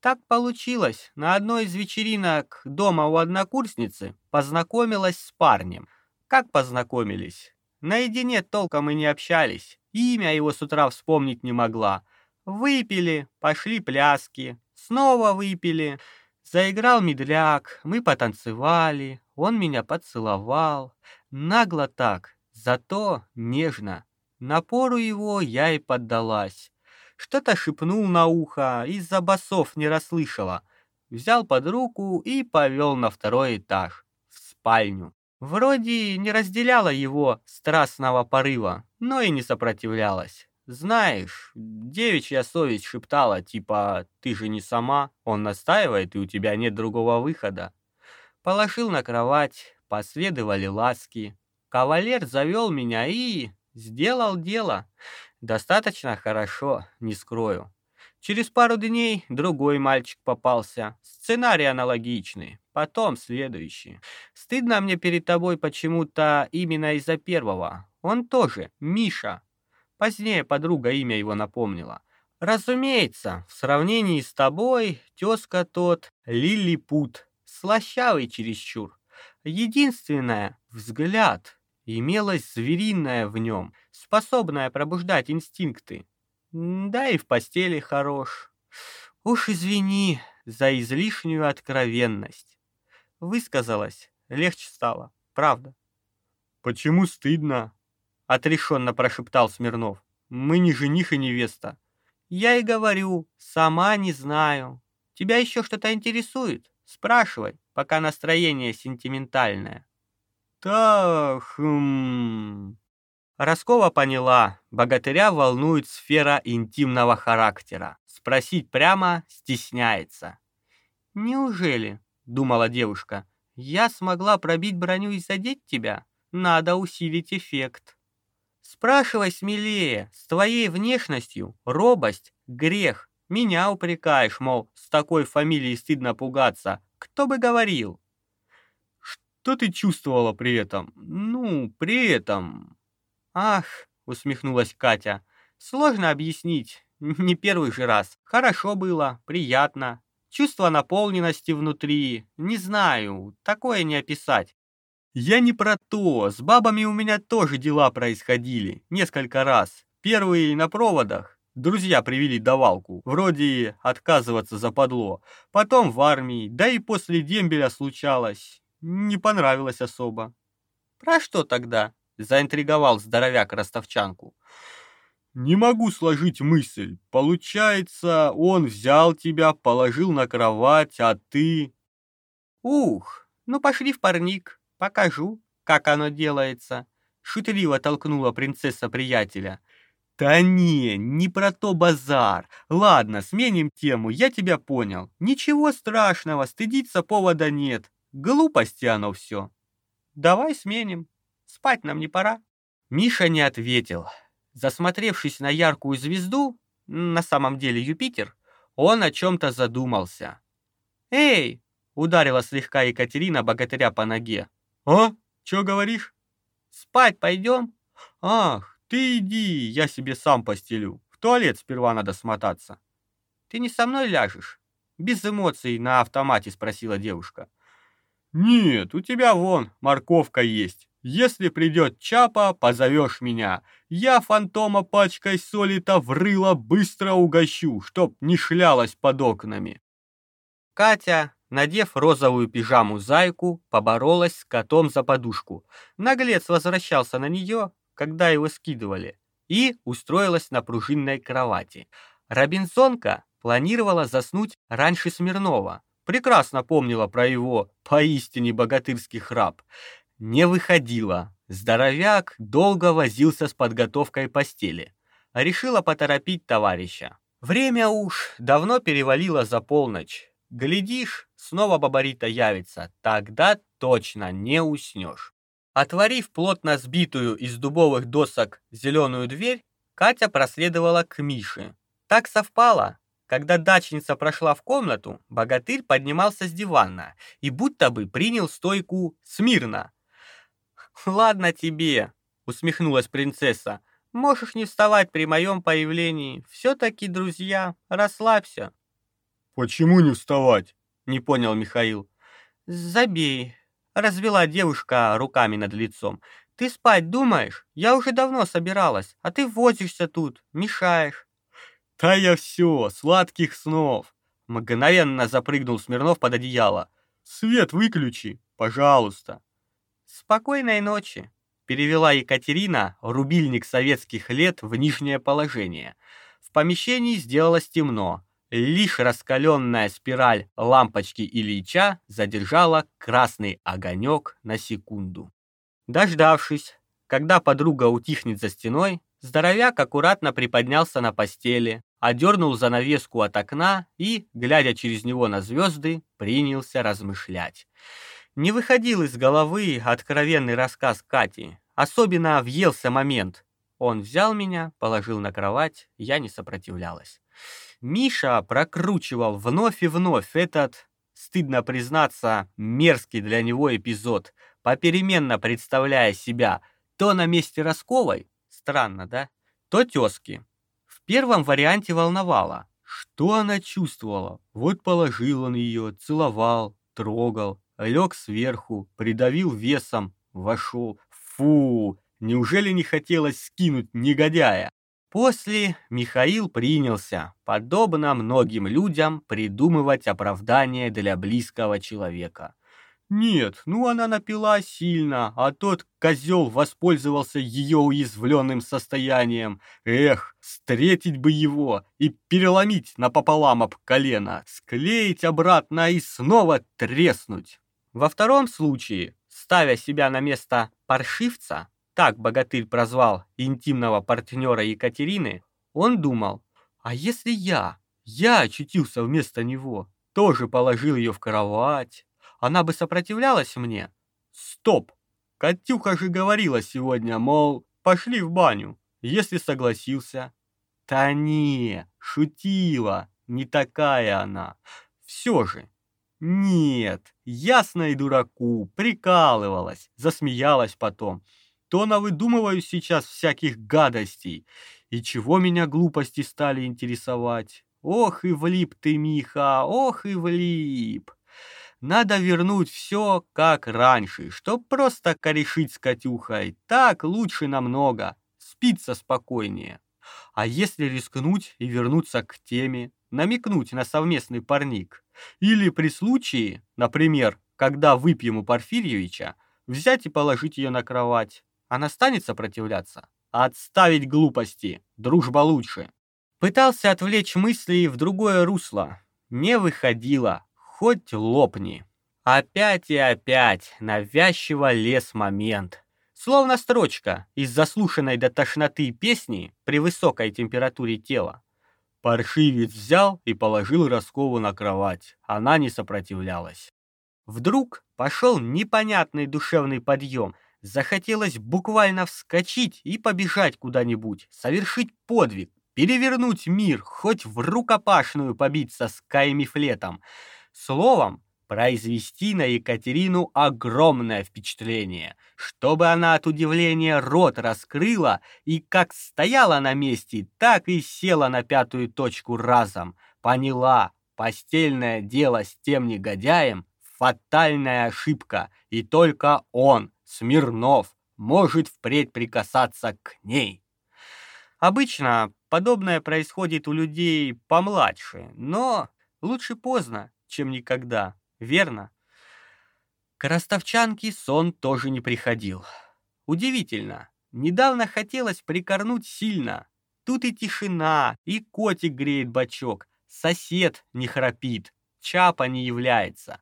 Так получилось. На одной из вечеринок дома у однокурсницы познакомилась с парнем. Как познакомились? Наедине толком и не общались. Имя его с утра вспомнить не могла. Выпили, пошли пляски, снова выпили. Заиграл медляк, мы потанцевали, он меня поцеловал. Нагло так, зато нежно. Напору его я и поддалась. Что-то шепнул на ухо, из-за басов не расслышала. взял под руку и повел на второй этаж, в спальню. Вроде не разделяла его страстного порыва, но и не сопротивлялась. Знаешь, девичья совесть шептала, типа, ты же не сама, он настаивает, и у тебя нет другого выхода. Положил на кровать, последовали ласки. Кавалер завел меня и сделал дело. Достаточно хорошо, не скрою. Через пару дней другой мальчик попался. Сценарий аналогичный. Потом следующий. Стыдно мне перед тобой почему-то именно из-за первого. Он тоже, Миша. Позднее подруга имя его напомнила. Разумеется, в сравнении с тобой, тезка тот, лилипут, слащавый чересчур. Единственное, взгляд, имелось звериное в нем, способное пробуждать инстинкты. Да и в постели хорош. Уж извини за излишнюю откровенность. Высказалась, легче стало, правда. Почему стыдно? Отрешенно прошептал Смирнов. Мы не жених и невеста. Я и говорю, сама не знаю. Тебя еще что-то интересует? Спрашивай, пока настроение сентиментальное. Так, хм... Роскова поняла, богатыря волнует сфера интимного характера. Спросить прямо стесняется. «Неужели?» — думала девушка. «Я смогла пробить броню и задеть тебя? Надо усилить эффект». «Спрашивай смелее. С твоей внешностью робость — грех. Меня упрекаешь, мол, с такой фамилией стыдно пугаться. Кто бы говорил?» «Что ты чувствовала при этом? Ну, при этом...» «Ах!» — усмехнулась Катя. «Сложно объяснить. Не первый же раз. Хорошо было, приятно. Чувство наполненности внутри. Не знаю, такое не описать. Я не про то. С бабами у меня тоже дела происходили. Несколько раз. Первые на проводах. Друзья привели давалку. Вроде отказываться западло. Потом в армии. Да и после дембеля случалось. Не понравилось особо. Про что тогда? Заинтриговал здоровяк ростовчанку. Не могу сложить мысль. Получается, он взял тебя, положил на кровать, а ты... Ух, ну пошли в парник, покажу, как оно делается. Шутливо толкнула принцесса приятеля. «Да не, не про то базар. Ладно, сменим тему, я тебя понял. Ничего страшного, стыдиться повода нет. Глупости оно все». «Давай сменим», Спать нам не пора?» Миша не ответил. Засмотревшись на яркую звезду, на самом деле Юпитер, он о чем-то задумался. «Эй!» — ударила слегка Екатерина богатыря по ноге. «А? Че говоришь?» «Спать пойдем?» «Ах, ты иди, я себе сам постелю. В туалет сперва надо смотаться». «Ты не со мной ляжешь?» Без эмоций на автомате спросила девушка. «Нет, у тебя вон морковка есть. Если придет Чапа, позовешь меня. Я фантома пачкой соли-то в рыло быстро угощу, чтоб не шлялась под окнами. Катя, надев розовую пижаму-зайку, поборолась с котом за подушку. Наглец возвращался на нее, когда его скидывали, и устроилась на пружинной кровати. Робинзонка планировала заснуть раньше Смирнова, прекрасно помнила про его поистине богатырский храп не выходила. Здоровяк долго возился с подготовкой постели. Решила поторопить товарища. Время уж давно перевалило за полночь. Глядишь, снова бабарита явится, тогда точно не уснешь. Отворив плотно сбитую из дубовых досок зеленую дверь, Катя проследовала к Мише. Так совпало, когда дачница прошла в комнату, богатырь поднимался с дивана и будто бы принял стойку смирно, «Ладно тебе», — усмехнулась принцесса. «Можешь не вставать при моем появлении. Все-таки, друзья, расслабься». «Почему не вставать?» — не понял Михаил. «Забей», — развела девушка руками над лицом. «Ты спать думаешь? Я уже давно собиралась, а ты возишься тут, мешаешь». «Да я все, сладких снов!» Мгновенно запрыгнул Смирнов под одеяло. «Свет выключи, пожалуйста!» «Спокойной ночи», — перевела Екатерина рубильник советских лет в нижнее положение. В помещении сделалось темно. Лишь раскаленная спираль лампочки Ильича задержала красный огонек на секунду. Дождавшись, когда подруга утихнет за стеной, здоровяк аккуратно приподнялся на постели, одернул занавеску от окна и, глядя через него на звезды, принялся размышлять. Не выходил из головы откровенный рассказ Кати, особенно въелся момент. Он взял меня, положил на кровать, я не сопротивлялась. Миша прокручивал вновь и вновь этот, стыдно признаться, мерзкий для него эпизод, попеременно представляя себя то на месте Росковой, странно, да, то тёзки. В первом варианте волновало, что она чувствовала. Вот положил он ее, целовал, трогал, лег сверху, придавил весом, вошел. Фу, неужели не хотелось скинуть негодяя? После Михаил принялся, подобно многим людям, придумывать оправдание для близкого человека. Нет, ну она напила сильно, а тот козел воспользовался ее уязвленным состоянием. Эх, встретить бы его и переломить напополам об колено, склеить обратно и снова треснуть. Во втором случае, ставя себя на место паршивца, так богатырь прозвал интимного партнера Екатерины, он думал, а если я, я очутился вместо него, тоже положил ее в кровать, она бы сопротивлялась мне? Стоп! Катюха же говорила сегодня, мол, пошли в баню, если согласился. Та не, шутила, не такая она. Все же, нет, ясно и дураку, прикалывалась, засмеялась потом то навыдумываю сейчас всяких гадостей. И чего меня глупости стали интересовать? Ох и влип ты, Миха, ох и влип. Надо вернуть все, как раньше, чтоб просто корешить с Катюхой. Так лучше намного, спится спокойнее. А если рискнуть и вернуться к теме, намекнуть на совместный парник? Или при случае, например, когда выпьем у Порфирьевича, взять и положить ее на кровать? Она станет сопротивляться? Отставить глупости, дружба лучше. Пытался отвлечь мысли в другое русло. Не выходило, хоть лопни. Опять и опять навязчиво лез момент. Словно строчка из заслушанной до тошноты песни при высокой температуре тела. Паршивец взял и положил Роскову на кровать. Она не сопротивлялась. Вдруг пошел непонятный душевный подъем – Захотелось буквально вскочить и побежать куда-нибудь, совершить подвиг, перевернуть мир, хоть в рукопашную побиться с Каймифлетом. Словом, произвести на Екатерину огромное впечатление, чтобы она от удивления рот раскрыла и как стояла на месте, так и села на пятую точку разом. Поняла, постельное дело с тем негодяем — фатальная ошибка, и только он — Смирнов может впредь прикасаться к ней. Обычно подобное происходит у людей помладше, но лучше поздно, чем никогда, верно? К ростовчанке сон тоже не приходил. Удивительно, недавно хотелось прикорнуть сильно. Тут и тишина, и котик греет бочок, сосед не храпит, чапа не является,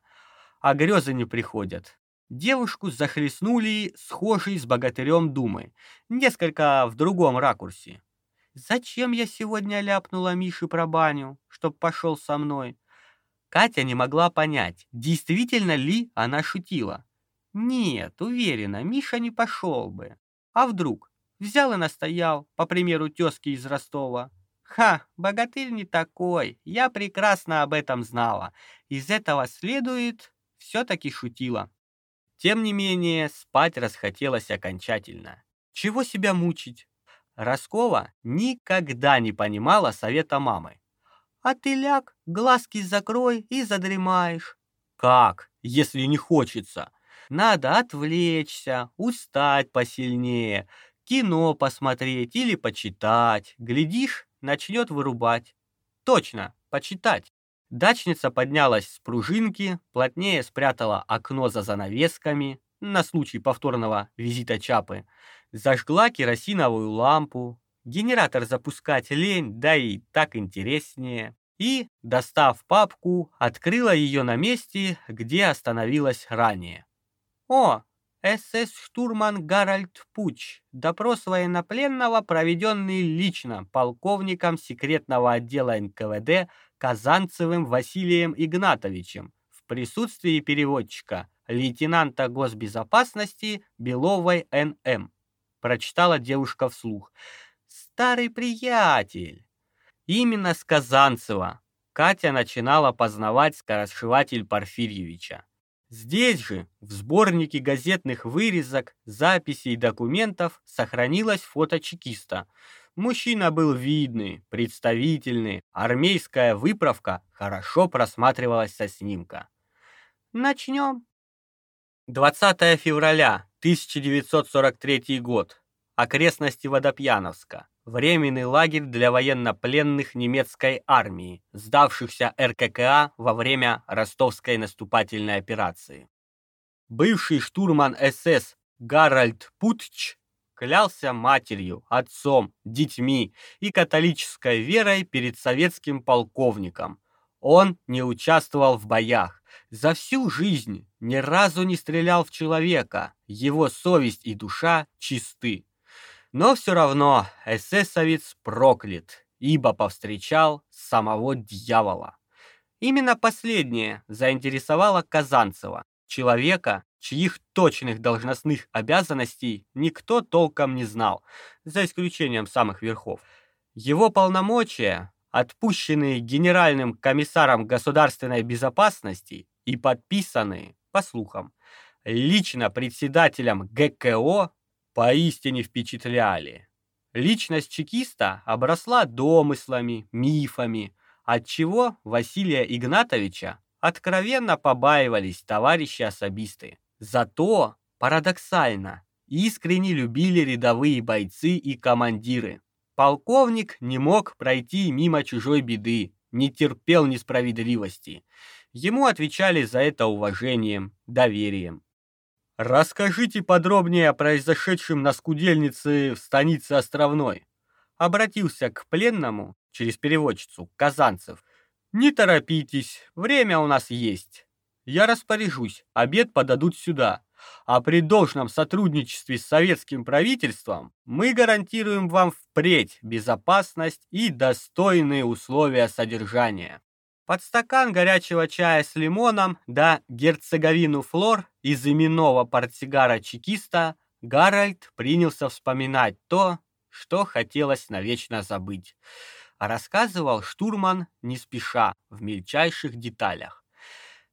а грезы не приходят. Девушку захлестнули схожие с богатырем думы, несколько в другом ракурсе. Зачем я сегодня ляпнула Мише про баню, чтоб пошел со мной? Катя не могла понять, действительно ли она шутила. Нет, уверена, Миша не пошел бы. А вдруг? Взял и настоял, по примеру тезки из Ростова. Ха, богатырь не такой, я прекрасно об этом знала. Из этого следует, все-таки шутила. Тем не менее, спать расхотелось окончательно. Чего себя мучить? Роскова никогда не понимала совета мамы. А ты ляг, глазки закрой и задремаешь. Как, если не хочется? Надо отвлечься, устать посильнее, кино посмотреть или почитать. Глядишь, начнет вырубать. Точно, почитать. Дачница поднялась с пружинки, плотнее спрятала окно за занавесками на случай повторного визита Чапы, зажгла керосиновую лампу. Генератор запускать лень, да и так интереснее. и, достав папку, открыла ее на месте, где остановилась ранее. «О, СС-штурман Гарольд Пуч. Допрос военнопленного, проведенный лично полковником секретного отдела НКВД Казанцевым Василием Игнатовичем в присутствии переводчика, лейтенанта госбезопасности Беловой Н.М. Прочитала девушка вслух. «Старый приятель!» Именно с Казанцева Катя начинала познавать скоросшиватель Порфирьевича. Здесь же, в сборнике газетных вырезок, записей и документов, сохранилось фото чекиста. Мужчина был видный, представительный, армейская выправка хорошо просматривалась со снимка. Начнем. 20 февраля 1943 год. Окрестности Водопьяновска. Временный лагерь для военнопленных немецкой армии, сдавшихся РККА во время ростовской наступательной операции. Бывший штурман СС Гарольд Путч клялся матерью, отцом, детьми и католической верой перед советским полковником. Он не участвовал в боях, за всю жизнь ни разу не стрелял в человека, его совесть и душа чисты. Но все равно эсэсовец проклят, ибо повстречал самого дьявола. Именно последнее заинтересовало Казанцева, человека, чьих точных должностных обязанностей никто толком не знал, за исключением самых верхов. Его полномочия, отпущенные генеральным комиссаром государственной безопасности и подписанные, по слухам, лично председателем ГКО поистине впечатляли. Личность чекиста обросла домыслами, мифами, отчего Василия Игнатовича откровенно побаивались товарищи особисты. Зато, парадоксально, искренне любили рядовые бойцы и командиры. Полковник не мог пройти мимо чужой беды, не терпел несправедливости. Ему отвечали за это уважением, доверием. Расскажите подробнее о произошедшем на скудельнице в станице Островной. Обратился к пленному через переводчицу Казанцев. Не торопитесь, время у нас есть. Я распоряжусь, обед подадут сюда. А при должном сотрудничестве с советским правительством мы гарантируем вам впредь безопасность и достойные условия содержания. Под стакан горячего чая с лимоном да герцоговину флор из именного портсигара чекиста Гарольд принялся вспоминать то, что хотелось навечно забыть. Рассказывал штурман не спеша, в мельчайших деталях.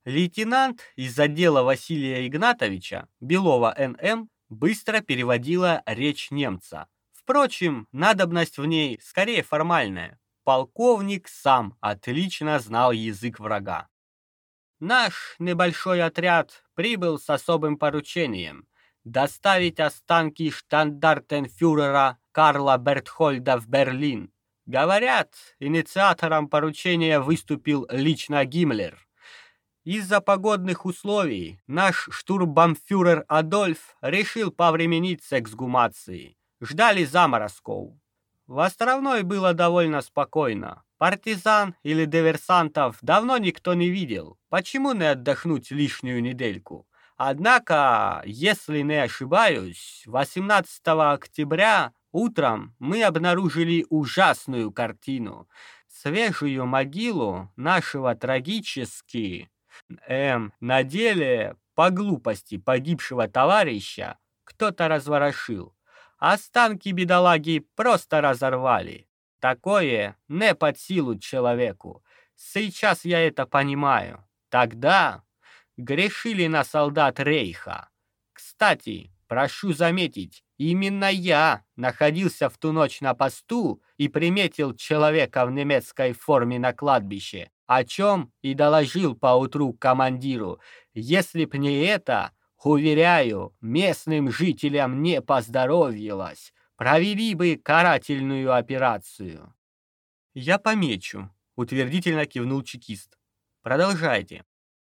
Лейтенант из отдела Василия Игнатовича, Белова НМ, быстро переводила речь немца. Впрочем, надобность в ней скорее формальная, полковник сам отлично знал язык врага. Наш небольшой отряд прибыл с особым поручением доставить останки штандартенфюрера Карла Бертхольда в Берлин. Говорят, инициатором поручения выступил лично Гиммлер. Из-за погодных условий наш штурмбамфюрер Адольф решил повременить с эксгумацией. Ждали заморозков. В Островной было довольно спокойно. Партизан или диверсантов давно никто не видел. Почему не отдохнуть лишнюю недельку? Однако, если не ошибаюсь, 18 октября утром мы обнаружили ужасную картину. Свежую могилу нашего трагически, эм, на деле, по глупости погибшего товарища, кто-то разворошил. Останки бедолаги просто разорвали. Такое не под силу человеку. Сейчас я это понимаю. Тогда грешили на солдат Рейха. Кстати, прошу заметить, именно я находился в ту ночь на посту и приметил человека в немецкой форме на кладбище, о чем и доложил поутру командиру. Если б не это, Уверяю, местным жителям не поздоровилось. Провели бы карательную операцию. Я помечу, утвердительно кивнул чекист. Продолжайте.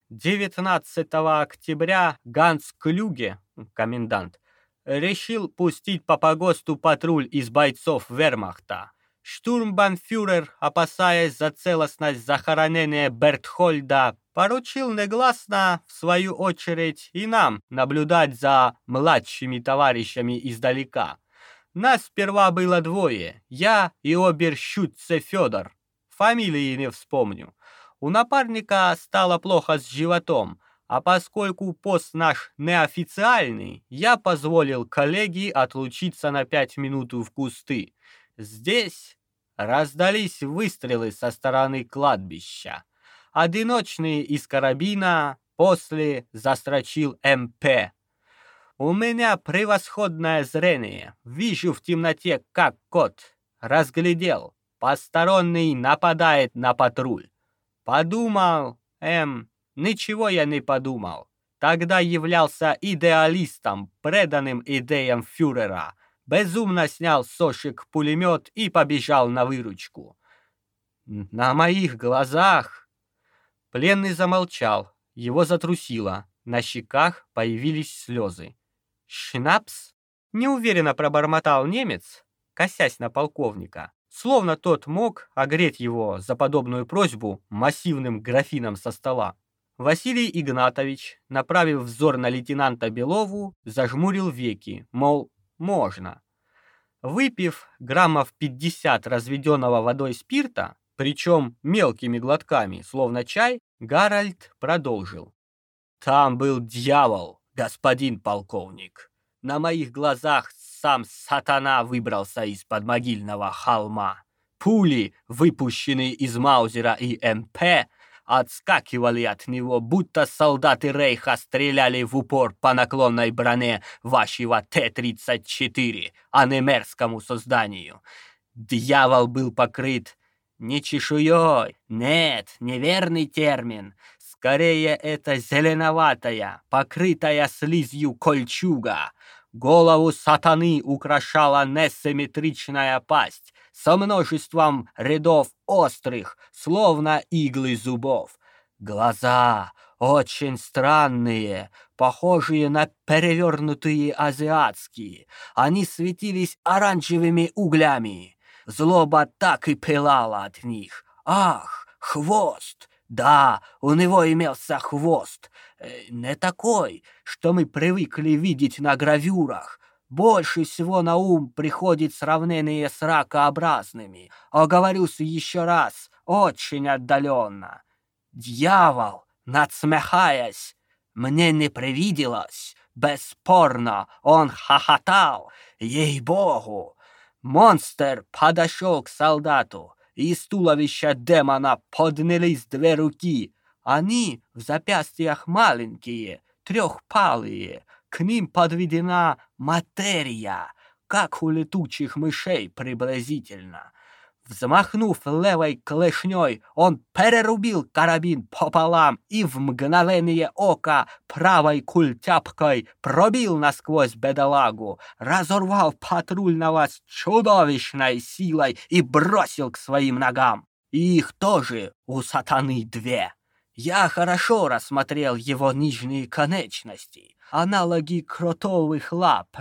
19 октября Ганс Клюге, комендант, решил пустить по погосту патруль из бойцов вермахта. Штурмбанфюрер, опасаясь за целостность захоронения Бертхольда, поручил негласно, в свою очередь, и нам наблюдать за младшими товарищами издалека. Нас сперва было двое, я и оберщутце Федор. Фамилии не вспомню. У напарника стало плохо с животом, а поскольку пост наш неофициальный, я позволил коллеге отлучиться на пять минут в кусты. Здесь раздались выстрелы со стороны кладбища. Одиночный из карабина после застрочил МП. У меня превосходное зрение. Вижу в темноте, как кот. Разглядел. Посторонний нападает на патруль. Подумал, эм, ничего я не подумал. Тогда являлся идеалистом, преданным идеям фюрера — безумно снял сошек пулемет и побежал на выручку. На моих глазах... Пленный замолчал, его затрусило, на щеках появились слезы. «Шнапс?» — неуверенно пробормотал немец, косясь на полковника, словно тот мог огреть его за подобную просьбу массивным графином со стола. Василий Игнатович, направив взор на лейтенанта Белову, зажмурил веки, мол, можно. Выпив граммов 50 разведенного водой спирта, причем мелкими глотками, словно чай, Гарольд продолжил. «Там был дьявол, господин полковник. На моих глазах сам сатана выбрался из-под могильного холма. Пули, выпущенные из Маузера и МП, отскакивали от него, будто солдаты Рейха стреляли в упор по наклонной броне вашего Т-34, а не мерзкому созданию. Дьявол был покрыт не чешуей, нет, неверный термин. Скорее, это зеленоватая, покрытая слизью кольчуга. Голову сатаны украшала несимметричная пасть, со множеством рядов острых, словно иглы зубов. Глаза очень странные, похожие на перевернутые азиатские. Они светились оранжевыми углями. Злоба так и пылала от них. Ах, хвост! Да, у него имелся хвост. Э, не такой, что мы привыкли видеть на гравюрах, больше всего на ум приходит сравнение с ракообразными. Оговорюсь еще раз, очень отдаленно. Дьявол, надсмехаясь, мне не привиделось. Бесспорно, он хохотал, ей-богу. Монстр подошел к солдату, и из туловища демона поднялись две руки. Они в запястьях маленькие, трехпалые, к ним подведена материя, как у летучих мышей приблизительно. Взмахнув левой клешней, он перерубил карабин пополам и в мгновение ока правой культяпкой пробил насквозь бедолагу, разорвал патрульного с чудовищной силой и бросил к своим ногам. И их тоже у сатаны две. Я хорошо рассмотрел его нижние конечности, аналоги кротовых лап.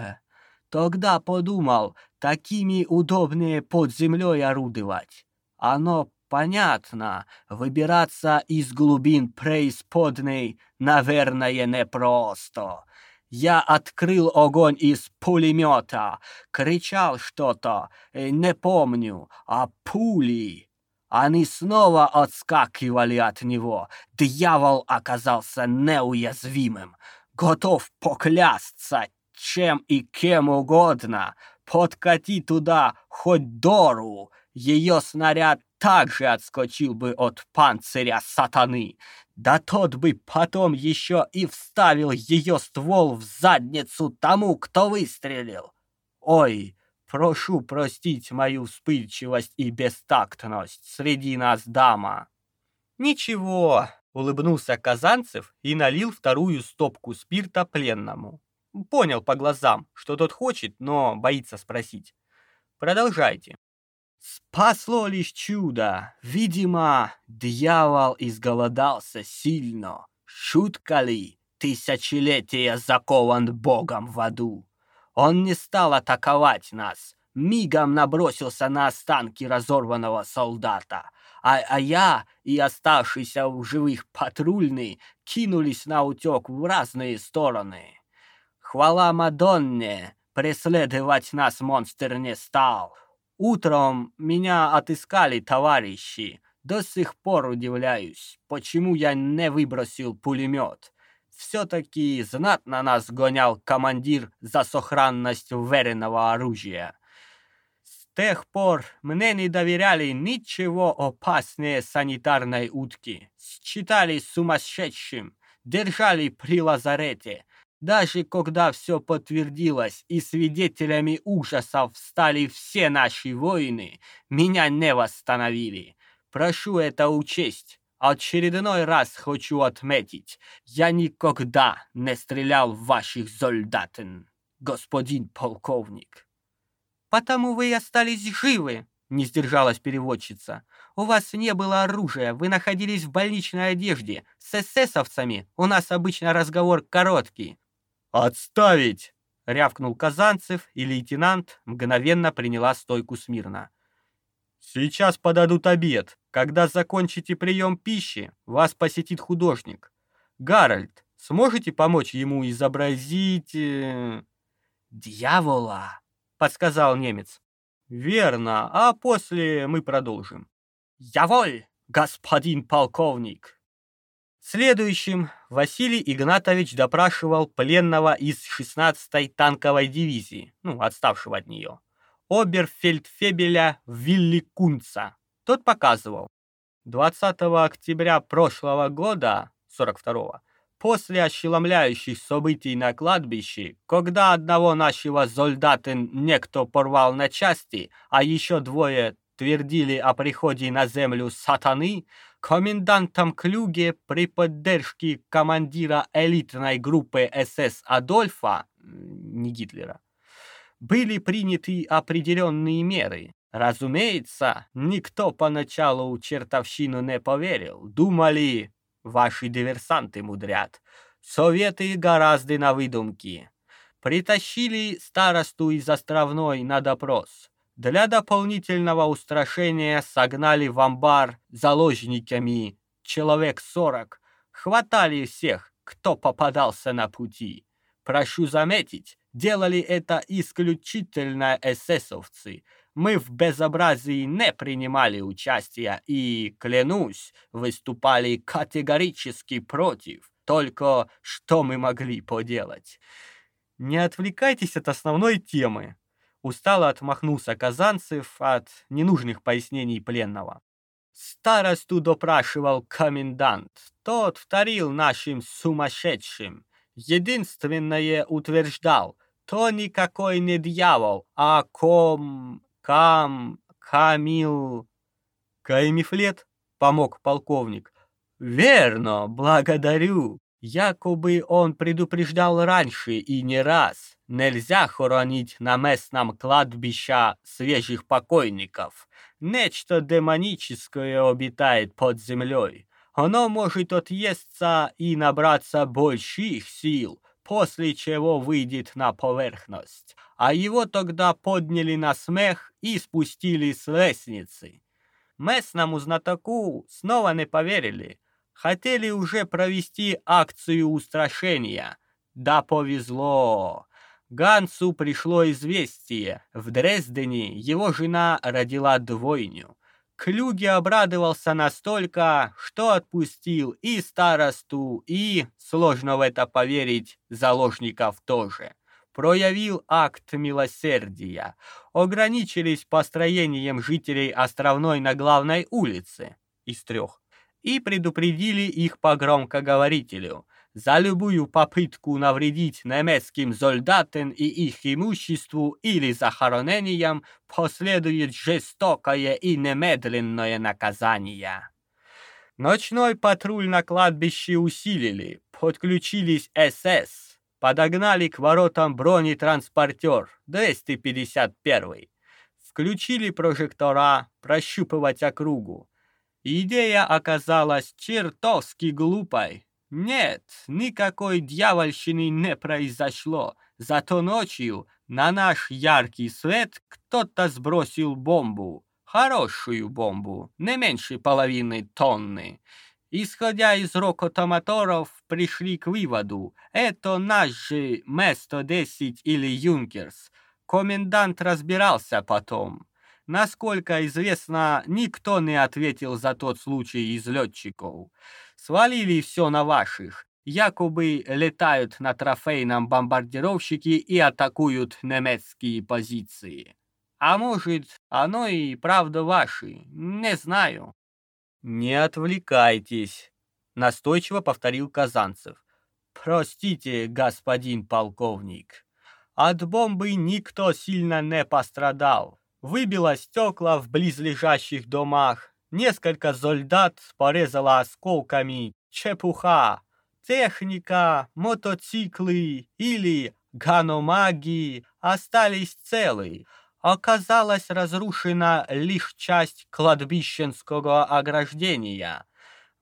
Тогда подумал, такими удобнее под землей орудовать. Оно понятно, выбираться из глубин преисподней, наверное, непросто. Я открыл огонь из пулемета, кричал что-то, э, не помню, а пули... Они снова отскакивали от него. Дьявол оказался неуязвимым. Готов поклясться чем и кем угодно. Подкати туда хоть Дору. Ее снаряд также отскочил бы от панциря сатаны. Да тот бы потом еще и вставил ее ствол в задницу тому, кто выстрелил. Ой, Прошу простить мою вспыльчивость и бестактность. Среди нас дама. Ничего, улыбнулся Казанцев и налил вторую стопку спирта пленному. Понял по глазам, что тот хочет, но боится спросить. Продолжайте. Спасло лишь чудо. Видимо, дьявол изголодался сильно. Шутка ли? Тысячелетия закован Богом в аду. Он не стал атаковать нас, мигом набросился на останки разорванного солдата, а, а я и оставшийся в живых патрульный кинулись на утек в разные стороны. Хвала Мадонне, преследовать нас монстр не стал. Утром меня отыскали товарищи. До сих пор удивляюсь, почему я не выбросил пулемет. Все-таки знатно нас гонял командир за сохранность уверенного оружия. С тех пор мне не доверяли ничего опаснее санитарной утки. Считали сумасшедшим, держали при лазарете, даже когда все подтвердилось и свидетелями ужасов стали все наши воины, меня не восстановили. Прошу это учесть. Очередной раз хочу отметить, я никогда не стрелял в ваших солдатен, господин полковник. Потому вы остались живы, не сдержалась переводчица. У вас не было оружия, вы находились в больничной одежде. С эсэсовцами у нас обычно разговор короткий. «Отставить!» — рявкнул Казанцев, и лейтенант мгновенно приняла стойку смирно. «Сейчас подадут обед. Когда закончите прием пищи, вас посетит художник. Гарольд, сможете помочь ему изобразить...» э... «Дьявола!» — подсказал немец. «Верно, а после мы продолжим». «Яволь, господин полковник!» Следующим Василий Игнатович допрашивал пленного из 16-й танковой дивизии, ну, отставшего от нее, оберфельдфебеля Вилли Кунца. Тот показывал. 20 октября прошлого года, 42-го, после ошеломляющих событий на кладбище, когда одного нашего солдата некто порвал на части, а еще двое твердили о приходе на землю сатаны, комендантом Клюге при поддержке командира элитной группы СС Адольфа, не Гитлера, были приняты определенные меры. Разумеется, никто поначалу чертовщину не поверил. Думали, ваши диверсанты мудрят. Советы гораздо на выдумки. Притащили старосту из Островной на допрос. Для дополнительного устрашения согнали в амбар заложниками человек сорок, хватали всех, кто попадался на пути. Прошу заметить, делали это исключительно эсэсовцы. Мы в безобразии не принимали участия и, клянусь, выступали категорически против. Только что мы могли поделать? Не отвлекайтесь от основной темы, Устало отмахнулся Казанцев от ненужных пояснений пленного. Старосту допрашивал комендант. Тот вторил нашим сумасшедшим. Единственное утверждал, то никакой не дьявол, а ком... кам... камил... Каймифлет, помог полковник. Верно, благодарю. Якобы он предупреждал раньше и не раз. Нельзя хоронить на местном кладбище свежих покойников. Нечто демоническое обитает под землей. Оно может отъесться и набраться больших сил, после чего выйдет на поверхность. А его тогда подняли на смех и спустили с лестницы. Местному знатоку снова не поверили – хотели уже провести акцию устрашения. Да повезло. Гансу пришло известие. В Дрездене его жена родила двойню. Клюге обрадовался настолько, что отпустил и старосту, и, сложно в это поверить, заложников тоже. Проявил акт милосердия. Ограничились построением жителей Островной на главной улице из трех и предупредили их по громкоговорителю. За любую попытку навредить немецким солдатам и их имуществу или захоронениям последует жестокое и немедленное наказание. Ночной патруль на кладбище усилили, подключились СС, подогнали к воротам бронетранспортер 251 включили прожектора прощупывать округу. Идея оказалась чертовски глупой. Нет, никакой дьявольщины не произошло. Зато ночью На наш яркий свет кто-то сбросил бомбу. Хорошую бомбу, не меньше половины тонны. Исходя из рокота моторов, пришли к выводу, это наш же М-110 или Юнкерс. Комендант разбирался потом. Насколько известно, никто не ответил за тот случай из летчиков. Свалили все на ваших. Якобы летают на трофейном бомбардировщике и атакуют немецкие позиции. А может, оно и правда ваши, не знаю. Не отвлекайтесь, настойчиво повторил Казанцев. Простите, господин полковник. От бомбы никто сильно не пострадал. Выбило стекла в близлежащих домах. Несколько солдат порезало осколками. Чепуха. Техника, мотоциклы или ганомаги остались целы. Оказалась разрушена лишь часть кладбищенского ограждения.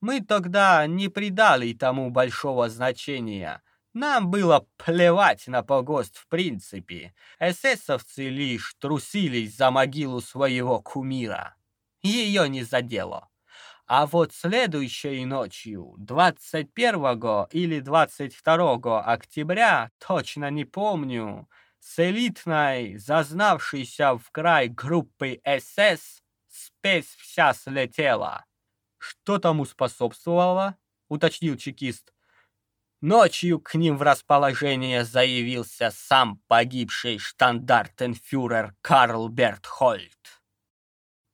Мы тогда не придали тому большого значения. Нам было плевать на погост в принципе. Эсэсовцы лишь трусились за могилу своего кумира. Ее не задело. А вот следующей ночью, 21 или 22 октября, точно не помню, с элитной, зазнавшейся в край группы СС, спесь вся слетела. Что тому способствовало? уточнил чекист. Ночью к ним в расположение заявился сам погибший штандартенфюрер Карл Бертхольд.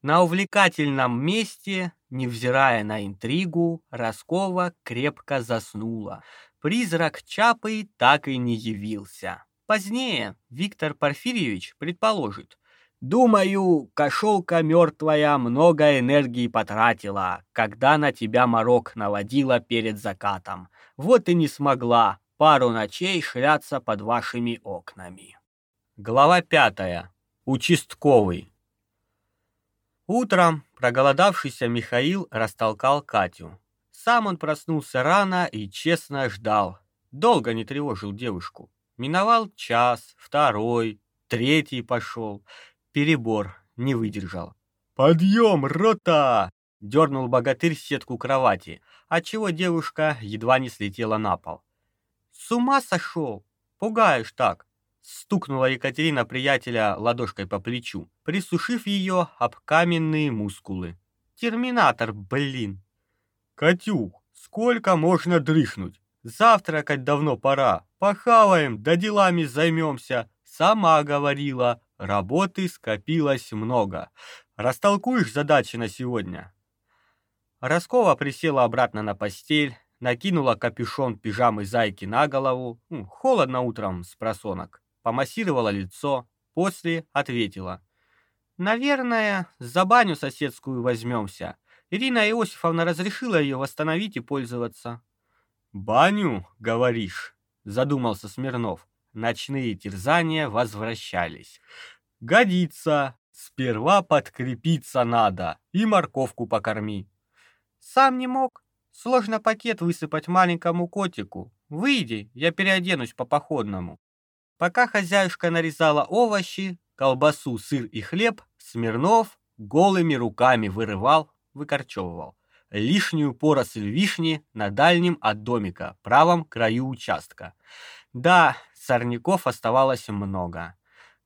На увлекательном месте, невзирая на интригу, Роскова крепко заснула. Призрак Чапы так и не явился. Позднее Виктор Порфирьевич предположит, Думаю, кошелка мертвая много энергии потратила, когда на тебя морок наводила перед закатом. Вот и не смогла пару ночей шляться под вашими окнами. Глава пятая. Участковый. Утром проголодавшийся Михаил растолкал Катю. Сам он проснулся рано и честно ждал. Долго не тревожил девушку. Миновал час, второй, третий пошел перебор, не выдержал. «Подъем, рота!» — дернул богатырь сетку кровати, отчего девушка едва не слетела на пол. «С ума сошел! Пугаешь так!» — стукнула Екатерина приятеля ладошкой по плечу, присушив ее об каменные мускулы. «Терминатор, блин!» «Катюх, сколько можно дрыхнуть? Завтракать давно пора. Похаваем, да делами займемся. Сама говорила, Работы скопилось много. Растолкуешь задачи на сегодня?» Роскова присела обратно на постель, накинула капюшон пижамы зайки на голову, ну, холодно утром с просонок, помассировала лицо, после ответила. «Наверное, за баню соседскую возьмемся. Ирина Иосифовна разрешила ее восстановить и пользоваться». «Баню, говоришь?» — задумался Смирнов. Ночные терзания возвращались. «Годится! Сперва подкрепиться надо и морковку покорми». «Сам не мог. Сложно пакет высыпать маленькому котику. Выйди, я переоденусь по-походному». Пока хозяюшка нарезала овощи, колбасу, сыр и хлеб, Смирнов голыми руками вырывал, выкорчевывал лишнюю поросль вишни на дальнем от домика, правом краю участка. Да, сорняков оставалось много.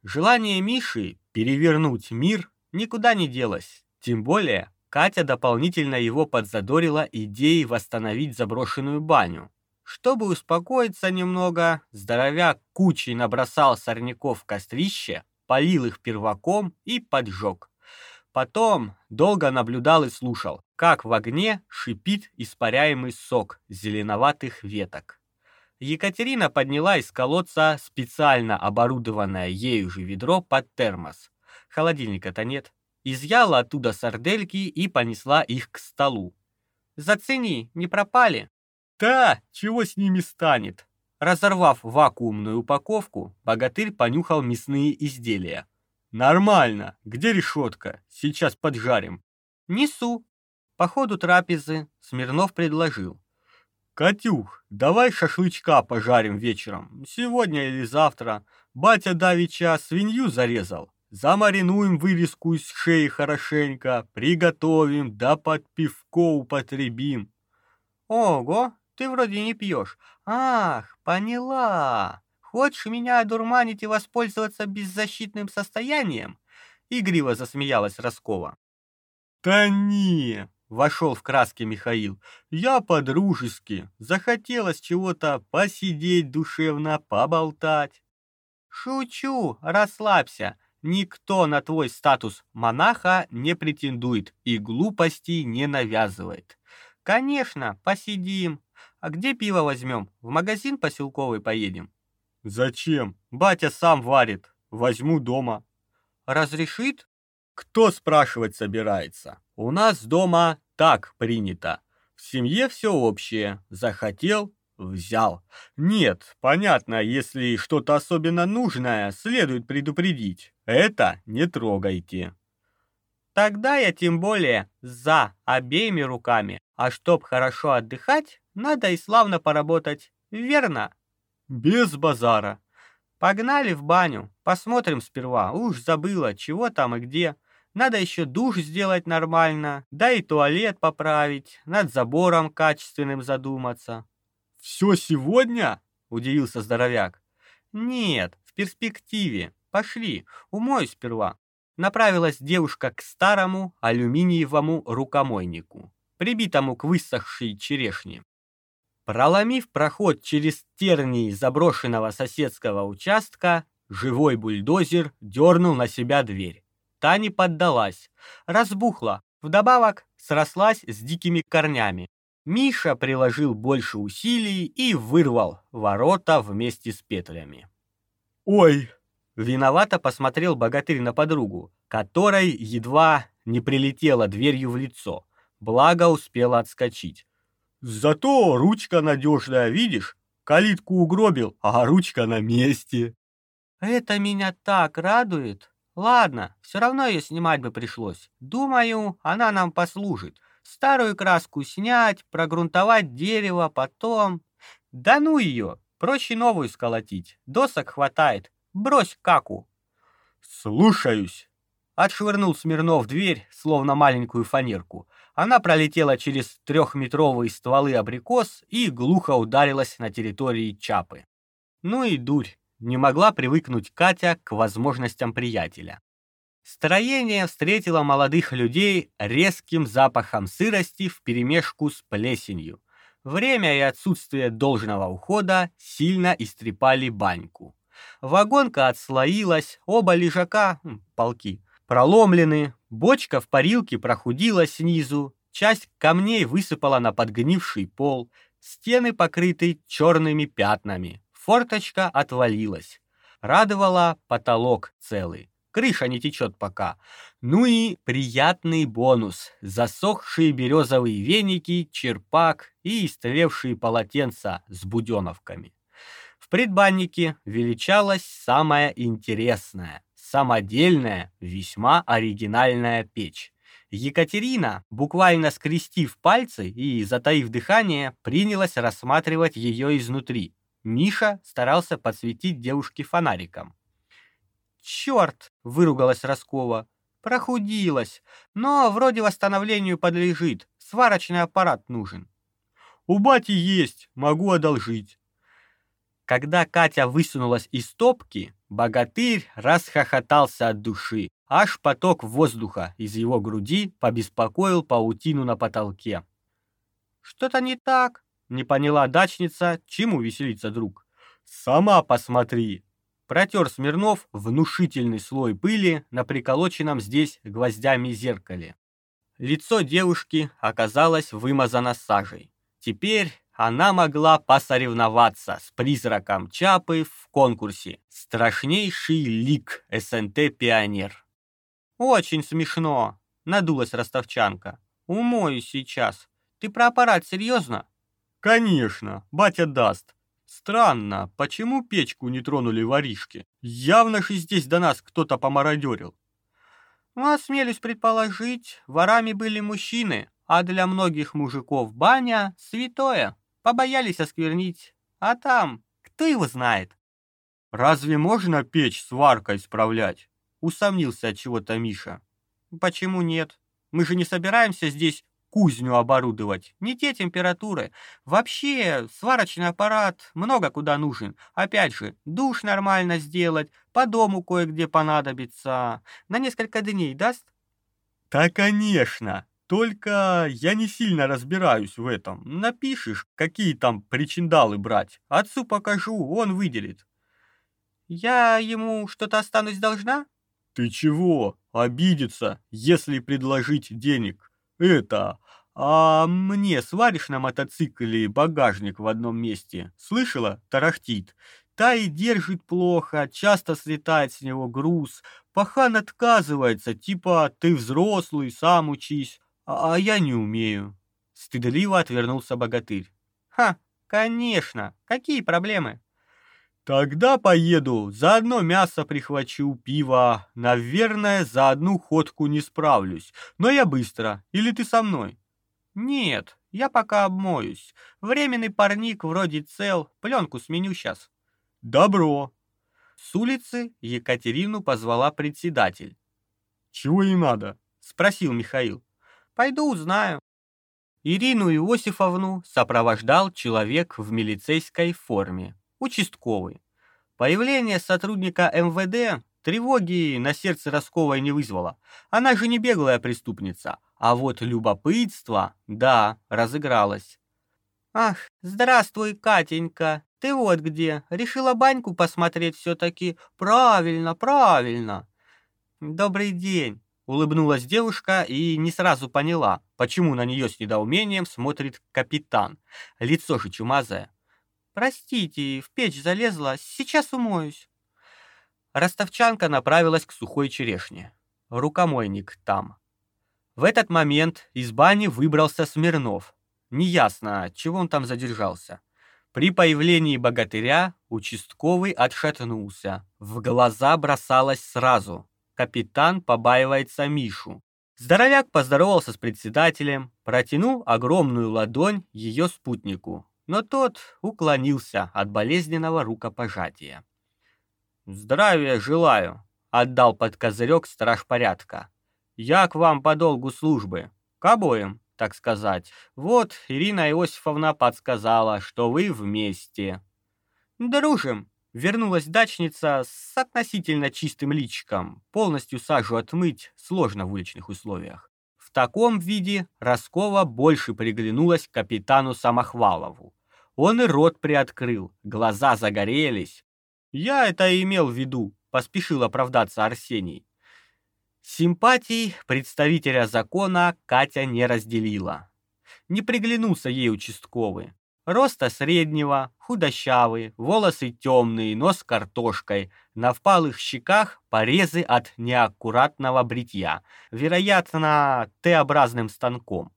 Желание Миши перевернуть мир никуда не делось. Тем более, Катя дополнительно его подзадорила идеей восстановить заброшенную баню. Чтобы успокоиться немного, здоровяк кучей набросал сорняков в кострище, полил их перваком и поджег. Потом долго наблюдал и слушал, как в огне шипит испаряемый сок зеленоватых веток. Екатерина подняла из колодца специально оборудованное ею же ведро под термос. Холодильника-то нет. Изъяла оттуда сардельки и понесла их к столу. «Зацени, не пропали?» «Да, чего с ними станет?» Разорвав вакуумную упаковку, богатырь понюхал мясные изделия. «Нормально. Где решетка? Сейчас поджарим». «Несу». По ходу трапезы Смирнов предложил. «Катюх, давай шашлычка пожарим вечером, сегодня или завтра. Батя давеча свинью зарезал. Замаринуем вырезку из шеи хорошенько, приготовим, да под пивко употребим». «Ого, ты вроде не пьешь. Ах, поняла. Хочешь меня одурманить и воспользоваться беззащитным состоянием?» Игриво засмеялась Роскова. «Да не!» — вошел в краски Михаил. «Я по-дружески. Захотелось чего-то посидеть душевно, поболтать». «Шучу, расслабься. Никто на твой статус монаха не претендует и глупостей не навязывает. Конечно, посидим. А где пиво возьмем? В магазин поселковый поедем? Зачем? Батя сам варит. Возьму дома. Разрешит? Кто спрашивать собирается? У нас дома так принято. В семье все общее. Захотел взял. Нет, понятно, если что-то особенно нужное, следует предупредить. Это не трогайте. Тогда я тем более за обеими руками. А чтоб хорошо отдыхать, надо и славно поработать, верно? Без базара. Погнали в баню, посмотрим сперва. Уж забыла, чего там и где. Надо еще душ сделать нормально, да и туалет поправить, над забором качественным задуматься. «Все сегодня?» — удивился здоровяк. «Нет, в перспективе. Пошли, умой сперва». Направилась девушка к старому алюминиевому рукомойнику прибитому к высохшей черешне. Проломив проход через тернии заброшенного соседского участка, живой бульдозер дернул на себя дверь. Та не поддалась, разбухла, вдобавок срослась с дикими корнями. Миша приложил больше усилий и вырвал ворота вместе с петлями. «Ой!» — виновато посмотрел богатырь на подругу, которой едва не прилетела дверью в лицо благо успела отскочить. «Зато ручка надежная, видишь? Калитку угробил, а ручка на месте». «Это меня так радует. Ладно, все равно ее снимать бы пришлось. Думаю, она нам послужит. Старую краску снять, прогрунтовать дерево, потом... Да ну ее, проще новую сколотить. Досок хватает. Брось каку». «Слушаюсь», — отшвырнул Смирнов дверь, словно маленькую фанерку. Она пролетела через трехметровые стволы абрикос и глухо ударилась на территории Чапы. Ну и дурь, не могла привыкнуть Катя к возможностям приятеля. Строение встретило молодых людей резким запахом сырости вперемешку с плесенью. Время и отсутствие должного ухода сильно истрепали баньку. Вагонка отслоилась, оба лежака, полки, проломлены, Бочка в парилке прохудила снизу, часть камней высыпала на подгнивший пол, стены покрыты черными пятнами, форточка отвалилась. Радовала потолок целый, крыша не течет пока. Ну и приятный бонус – засохшие березовые веники, черпак и истлевшие полотенца с буденовками. В предбаннике величалась самое интересное самодельная, весьма оригинальная печь. Екатерина, буквально скрестив пальцы и затаив дыхание, принялась рассматривать ее изнутри. Миша старался подсветить девушке фонариком. «Черт!» — выругалась Роскова. «Прохудилась, но вроде восстановлению подлежит. Сварочный аппарат нужен». «У бати есть, могу одолжить». Когда Катя высунулась из топки, богатырь расхохотался от души. Аж поток воздуха из его груди побеспокоил паутину на потолке. «Что-то не так?» — не поняла дачница, чему веселится друг. «Сама посмотри!» Протер Смирнов внушительный слой пыли на приколоченном здесь гвоздями зеркале. Лицо девушки оказалось вымазано сажей. Теперь она могла посоревноваться с призраком Чапы в конкурсе «Страшнейший лик СНТ Пионер». «Очень смешно», — надулась ростовчанка. «Умою сейчас. Ты про аппарат серьезно?» «Конечно, батя даст. Странно, почему печку не тронули воришки? Явно же здесь до нас кто-то помародерил». «Ну, осмелюсь предположить, ворами были мужчины, а для многих мужиков баня — святое». побоялись осквернить. А там, кто его знает? Разве можно печь сваркой справлять? Усомнился от чего-то Миша. Почему нет? Мы же не собираемся здесь кузню оборудовать. Не те температуры. Вообще, сварочный аппарат много куда нужен. Опять же, душ нормально сделать, по дому кое-где понадобится. На несколько дней даст? Да, конечно. Только я не сильно разбираюсь в этом. Напишешь, какие там причиндалы брать. Отцу покажу, он выделит. Я ему что-то останусь должна? Ты чего? Обидится, если предложить денег. Это, а мне сваришь на мотоцикле багажник в одном месте? Слышала? Тарахтит. Та и держит плохо, часто слетает с него груз. Пахан отказывается, типа ты взрослый, сам учись, а, а я не умею. Стыдливо отвернулся богатырь. Ха, конечно, какие проблемы? Тогда поеду, заодно мясо прихвачу, пиво. Наверное, за одну ходку не справлюсь, но я быстро. Или ты со мной? Нет, я пока обмоюсь. Временный парник вроде цел, пленку сменю сейчас. Добро. С улицы Екатерину позвала председатель. Чего ей надо? спросил Михаил. Пойду узнаю. Ирину Иосифовну сопровождал человек в милицейской форме участковый. Появление сотрудника МВД тревоги на сердце Росковой не вызвало. Она же не беглая преступница, а вот любопытство, да, разыгралось. Ах, здравствуй, Катенька. Ты вот где? Решила баньку посмотреть все таки Правильно, правильно. Добрый день. Улыбнулась девушка и не сразу поняла, почему на нее с недоумением смотрит капитан. Лицо же чумазое. «Простите, в печь залезла, сейчас умоюсь». Ростовчанка направилась к сухой черешне. Рукомойник там. В этот момент из бани выбрался Смирнов. Неясно, чего он там задержался. При появлении богатыря участковый отшатнулся. В глаза бросалось сразу. Капитан побаивается Мишу. Здоровяк поздоровался с председателем, протянул огромную ладонь ее спутнику но тот уклонился от болезненного рукопожатия. «Здравия желаю», — отдал под козырек страж порядка. «Я к вам по долгу службы, к обоим, так сказать. Вот Ирина Иосифовна подсказала, что вы вместе». «Дружим», — вернулась дачница с относительно чистым личиком. Полностью сажу отмыть сложно в уличных условиях таком виде Роскова больше приглянулась капитану Самохвалову. Он и рот приоткрыл, глаза загорелись. «Я это имел в виду», — поспешил оправдаться Арсений. Симпатий представителя закона Катя не разделила. Не приглянулся ей участковый. Роста среднего, худощавый, волосы темные, нос картошкой, на впалых щеках порезы от неаккуратного бритья, вероятно, Т-образным станком.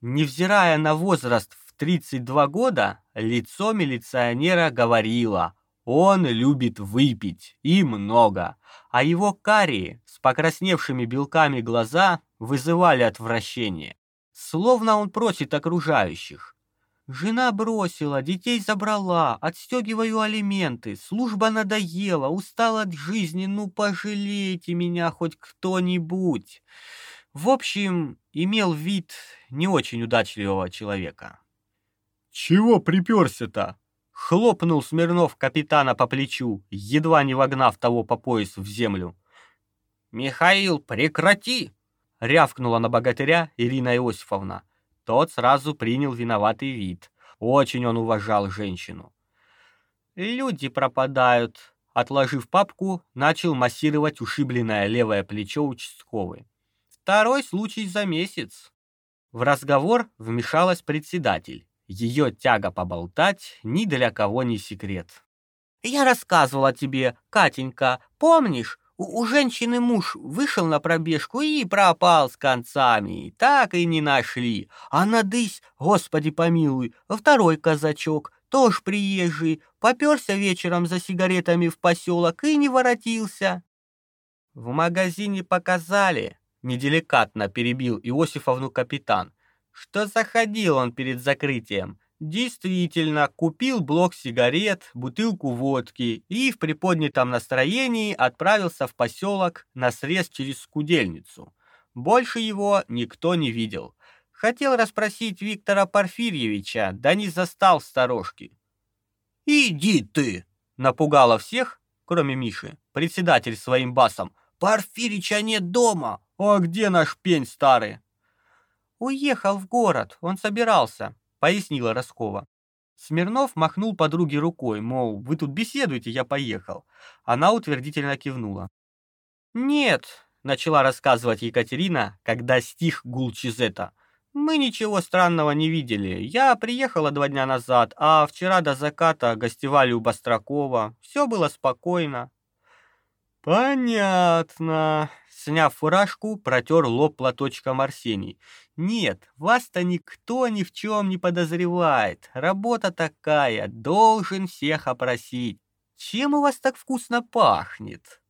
Невзирая на возраст в 32 года, лицо милиционера говорило, он любит выпить, и много, а его карие покрасневшими белками глаза вызывали отвращение. Словно он просит окружающих, Жена бросила, детей забрала, отстегиваю алименты, служба надоела, устал от жизни, ну пожалейте меня хоть кто-нибудь. В общем, имел вид не очень удачливого человека. «Чего приперся-то?» — хлопнул Смирнов капитана по плечу, едва не вогнав того по пояс в землю. «Михаил, прекрати!» — рявкнула на богатыря Ирина Иосифовна. Тот сразу принял виноватый вид. Очень он уважал женщину. Люди пропадают. Отложив папку, начал массировать ушибленное левое плечо участковый. Второй случай за месяц. В разговор вмешалась председатель. Ее тяга поболтать ни для кого не секрет. «Я рассказывала тебе, Катенька, помнишь, у, у женщины муж вышел на пробежку и пропал с концами. Так и не нашли. А надысь, господи помилуй, второй казачок, тоже приезжий, попёрся вечером за сигаретами в поселок и не воротился. В магазине показали, неделикатно перебил Иосифовну капитан, что заходил он перед закрытием. Действительно, купил блок сигарет, бутылку водки и в приподнятом настроении отправился в поселок на срез через Скудельницу. Больше его никто не видел. Хотел расспросить Виктора Порфирьевича, да не застал сторожки. «Иди ты!» — напугало всех, кроме Миши, председатель своим басом. «Порфирича нет дома!» «А где наш пень старый?» «Уехал в город, он собирался», пояснила Роскова. Смирнов махнул подруге рукой, мол, вы тут беседуете, я поехал. Она утвердительно кивнула. «Нет», — начала рассказывать Екатерина, когда стих гул Чизета. «Мы ничего странного не видели. Я приехала два дня назад, а вчера до заката гостевали у Бастракова. Все было спокойно». «Понятно», — сняв фуражку, протер лоб платочком Арсений. Нет, вас-то никто ни в чем не подозревает. Работа такая, должен всех опросить. Чем у вас так вкусно пахнет?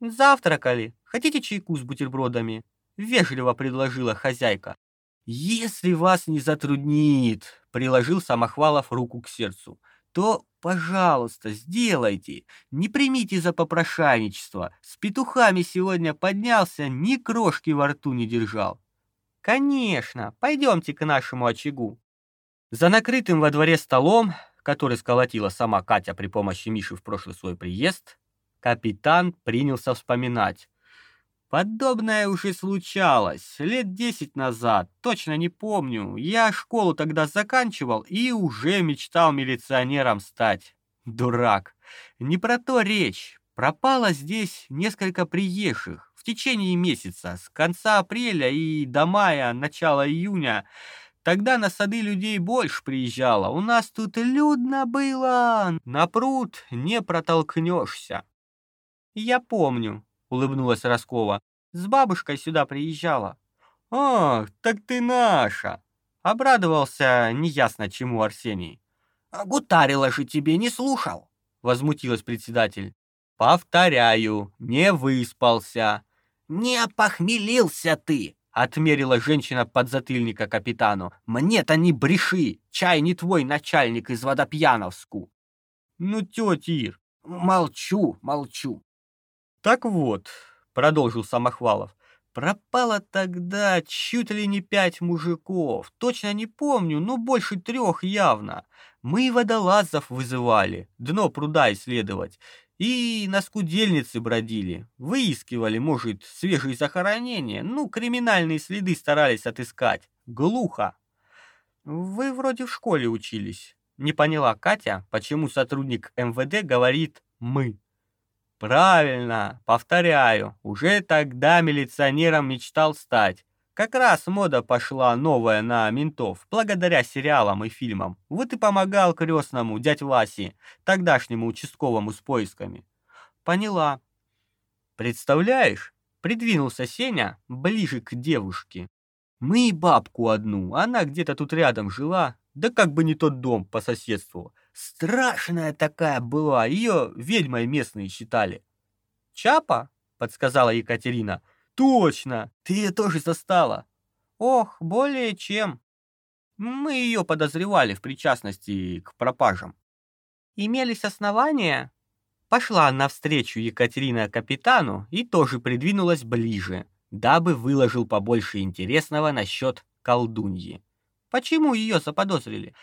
Завтракали. Хотите чайку с бутербродами? Вежливо предложила хозяйка. Если вас не затруднит, приложил Самохвалов руку к сердцу, то, пожалуйста, сделайте. Не примите за попрошайничество. С петухами сегодня поднялся, ни крошки во рту не держал. Конечно, пойдемте к нашему очагу. За накрытым во дворе столом, который сколотила сама Катя при помощи Миши в прошлый свой приезд, капитан принялся вспоминать. Подобное уже случалось лет десять назад, точно не помню. Я школу тогда заканчивал и уже мечтал милиционером стать. Дурак. Не про то речь. Пропало здесь несколько приезжих течение месяца, с конца апреля и до мая, начала июня, тогда на сады людей больше приезжало. У нас тут людно было, на пруд не протолкнешься. Я помню, улыбнулась Роскова. С бабушкой сюда приезжала. «А, так ты наша!» Обрадовался неясно чему Арсений. «А гутарила же тебе, не слушал!» Возмутилась председатель. «Повторяю, не выспался. «Не опохмелился ты!» — отмерила женщина подзатыльника капитану. «Мне-то не бреши! Чай не твой начальник из Водопьяновску!» «Ну, тетя Ир!» «Молчу, молчу!» «Так вот», — продолжил Самохвалов, «пропало тогда чуть ли не пять мужиков. Точно не помню, но больше трех явно. Мы водолазов вызывали, дно пруда исследовать. И на скудельнице бродили, выискивали, может, свежие захоронения, ну, криминальные следы старались отыскать. Глухо. Вы вроде в школе учились. Не поняла Катя, почему сотрудник МВД говорит «мы». Правильно, повторяю, уже тогда милиционером мечтал стать. Как раз мода пошла новая на ментов, благодаря сериалам и фильмам. Вот и помогал крестному дядь Васе, тогдашнему участковому с поисками. Поняла. Представляешь, придвинулся Сеня ближе к девушке. Мы и бабку одну, она где-то тут рядом жила, да как бы не тот дом по соседству. Страшная такая была, ее ведьмой местные считали. Чапа, подсказала Екатерина. Точно! Ты ее тоже застала. Ох, более чем. Мы ее подозревали в причастности к пропажам. Имелись основания? Пошла навстречу Екатерина капитану и тоже придвинулась ближе, дабы выложил побольше интересного насчет колдуньи. Почему ее заподозрили?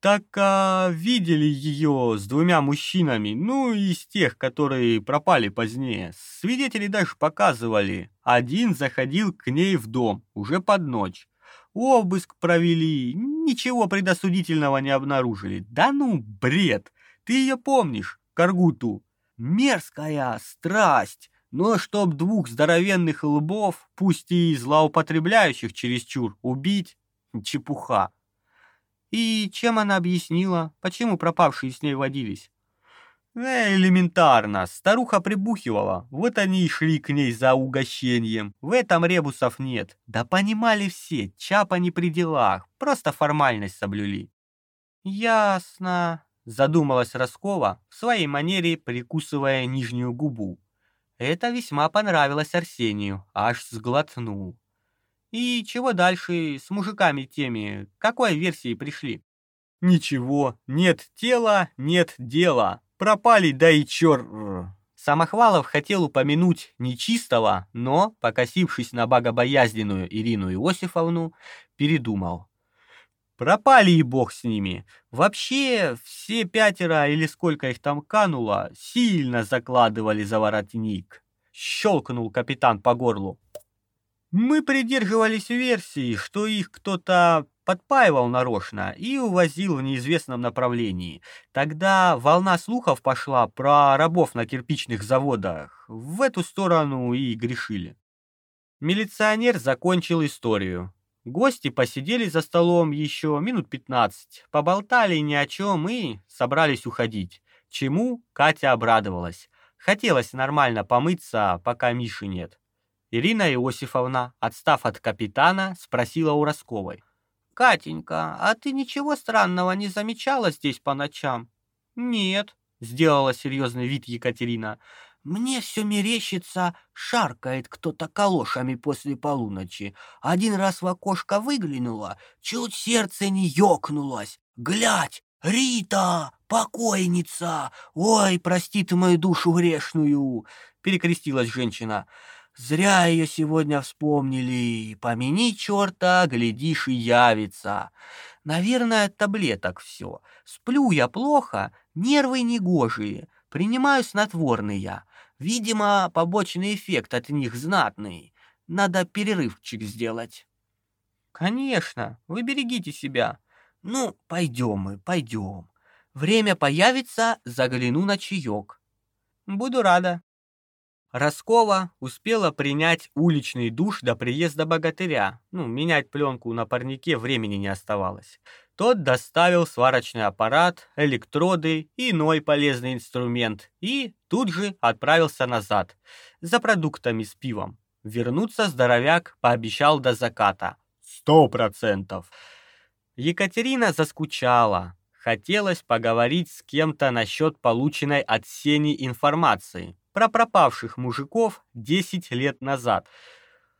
Так а, видели ее с двумя мужчинами, ну, из тех, которые пропали позднее. Свидетели даже показывали. Один заходил к ней в дом, уже под ночь. Обыск провели, ничего предосудительного не обнаружили. Да ну, бред! Ты ее помнишь, Каргуту? Мерзкая страсть! Но чтоб двух здоровенных лбов, пусть и злоупотребляющих чересчур, убить — чепуха. И чем она объяснила, почему пропавшие с ней водились? Э, элементарно, старуха прибухивала, вот они и шли к ней за угощением. В этом ребусов нет. Да понимали все, чапа не при делах, просто формальность соблюли. Ясно, задумалась Роскова, в своей манере прикусывая нижнюю губу. Это весьма понравилось Арсению, аж сглотнул. И чего дальше с мужиками теми? К какой версии пришли? Ничего, нет тела, нет дела. Пропали, да и чёр... Самохвалов хотел упомянуть нечистого, но, покосившись на богобоязненную Ирину Иосифовну, передумал. Пропали и бог с ними. Вообще, все пятеро или сколько их там кануло, сильно закладывали за воротник. Щелкнул капитан по горлу. Мы придерживались версии, что их кто-то подпаивал нарочно и увозил в неизвестном направлении. Тогда волна слухов пошла про рабов на кирпичных заводах. В эту сторону и грешили. Милиционер закончил историю. Гости посидели за столом еще минут 15, поболтали ни о чем и собрались уходить. Чему Катя обрадовалась. Хотелось нормально помыться, пока Миши нет. Ирина Иосифовна, отстав от капитана, спросила у Росковой. «Катенька, а ты ничего странного не замечала здесь по ночам?» «Нет», — сделала серьезный вид Екатерина. «Мне все мерещится, шаркает кто-то калошами после полуночи. Один раз в окошко выглянула, чуть сердце не ёкнулось. Глядь, Рита, покойница! Ой, прости ты мою душу грешную!» — перекрестилась женщина. Зря ее сегодня вспомнили. Помяни черта, глядишь и явится. Наверное, таблеток все. Сплю я плохо, нервы негожие. Принимаю снотворные. Видимо, побочный эффект от них знатный. Надо перерывчик сделать. Конечно, вы берегите себя. Ну, пойдем мы, пойдем. Время появится, загляну на чаек. Буду рада. Роскова успела принять уличный душ до приезда богатыря. Ну, менять пленку на парнике времени не оставалось. Тот доставил сварочный аппарат, электроды иной полезный инструмент и тут же отправился назад за продуктами с пивом. Вернуться здоровяк пообещал до заката. Сто процентов. Екатерина заскучала. Хотелось поговорить с кем-то насчет полученной от Сени информации про пропавших мужиков 10 лет назад.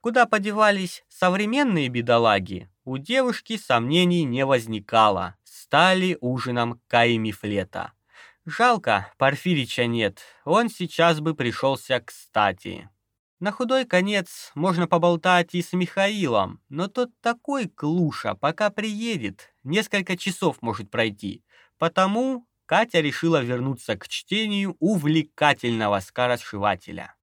Куда подевались современные бедолаги, у девушки сомнений не возникало. Стали ужином Каимифлета. Жалко, Порфирича нет, он сейчас бы пришелся кстати. На худой конец можно поболтать и с Михаилом, но тот такой клуша, пока приедет, несколько часов может пройти. Потому Катя решила вернуться к чтению увлекательного скоросшивателя.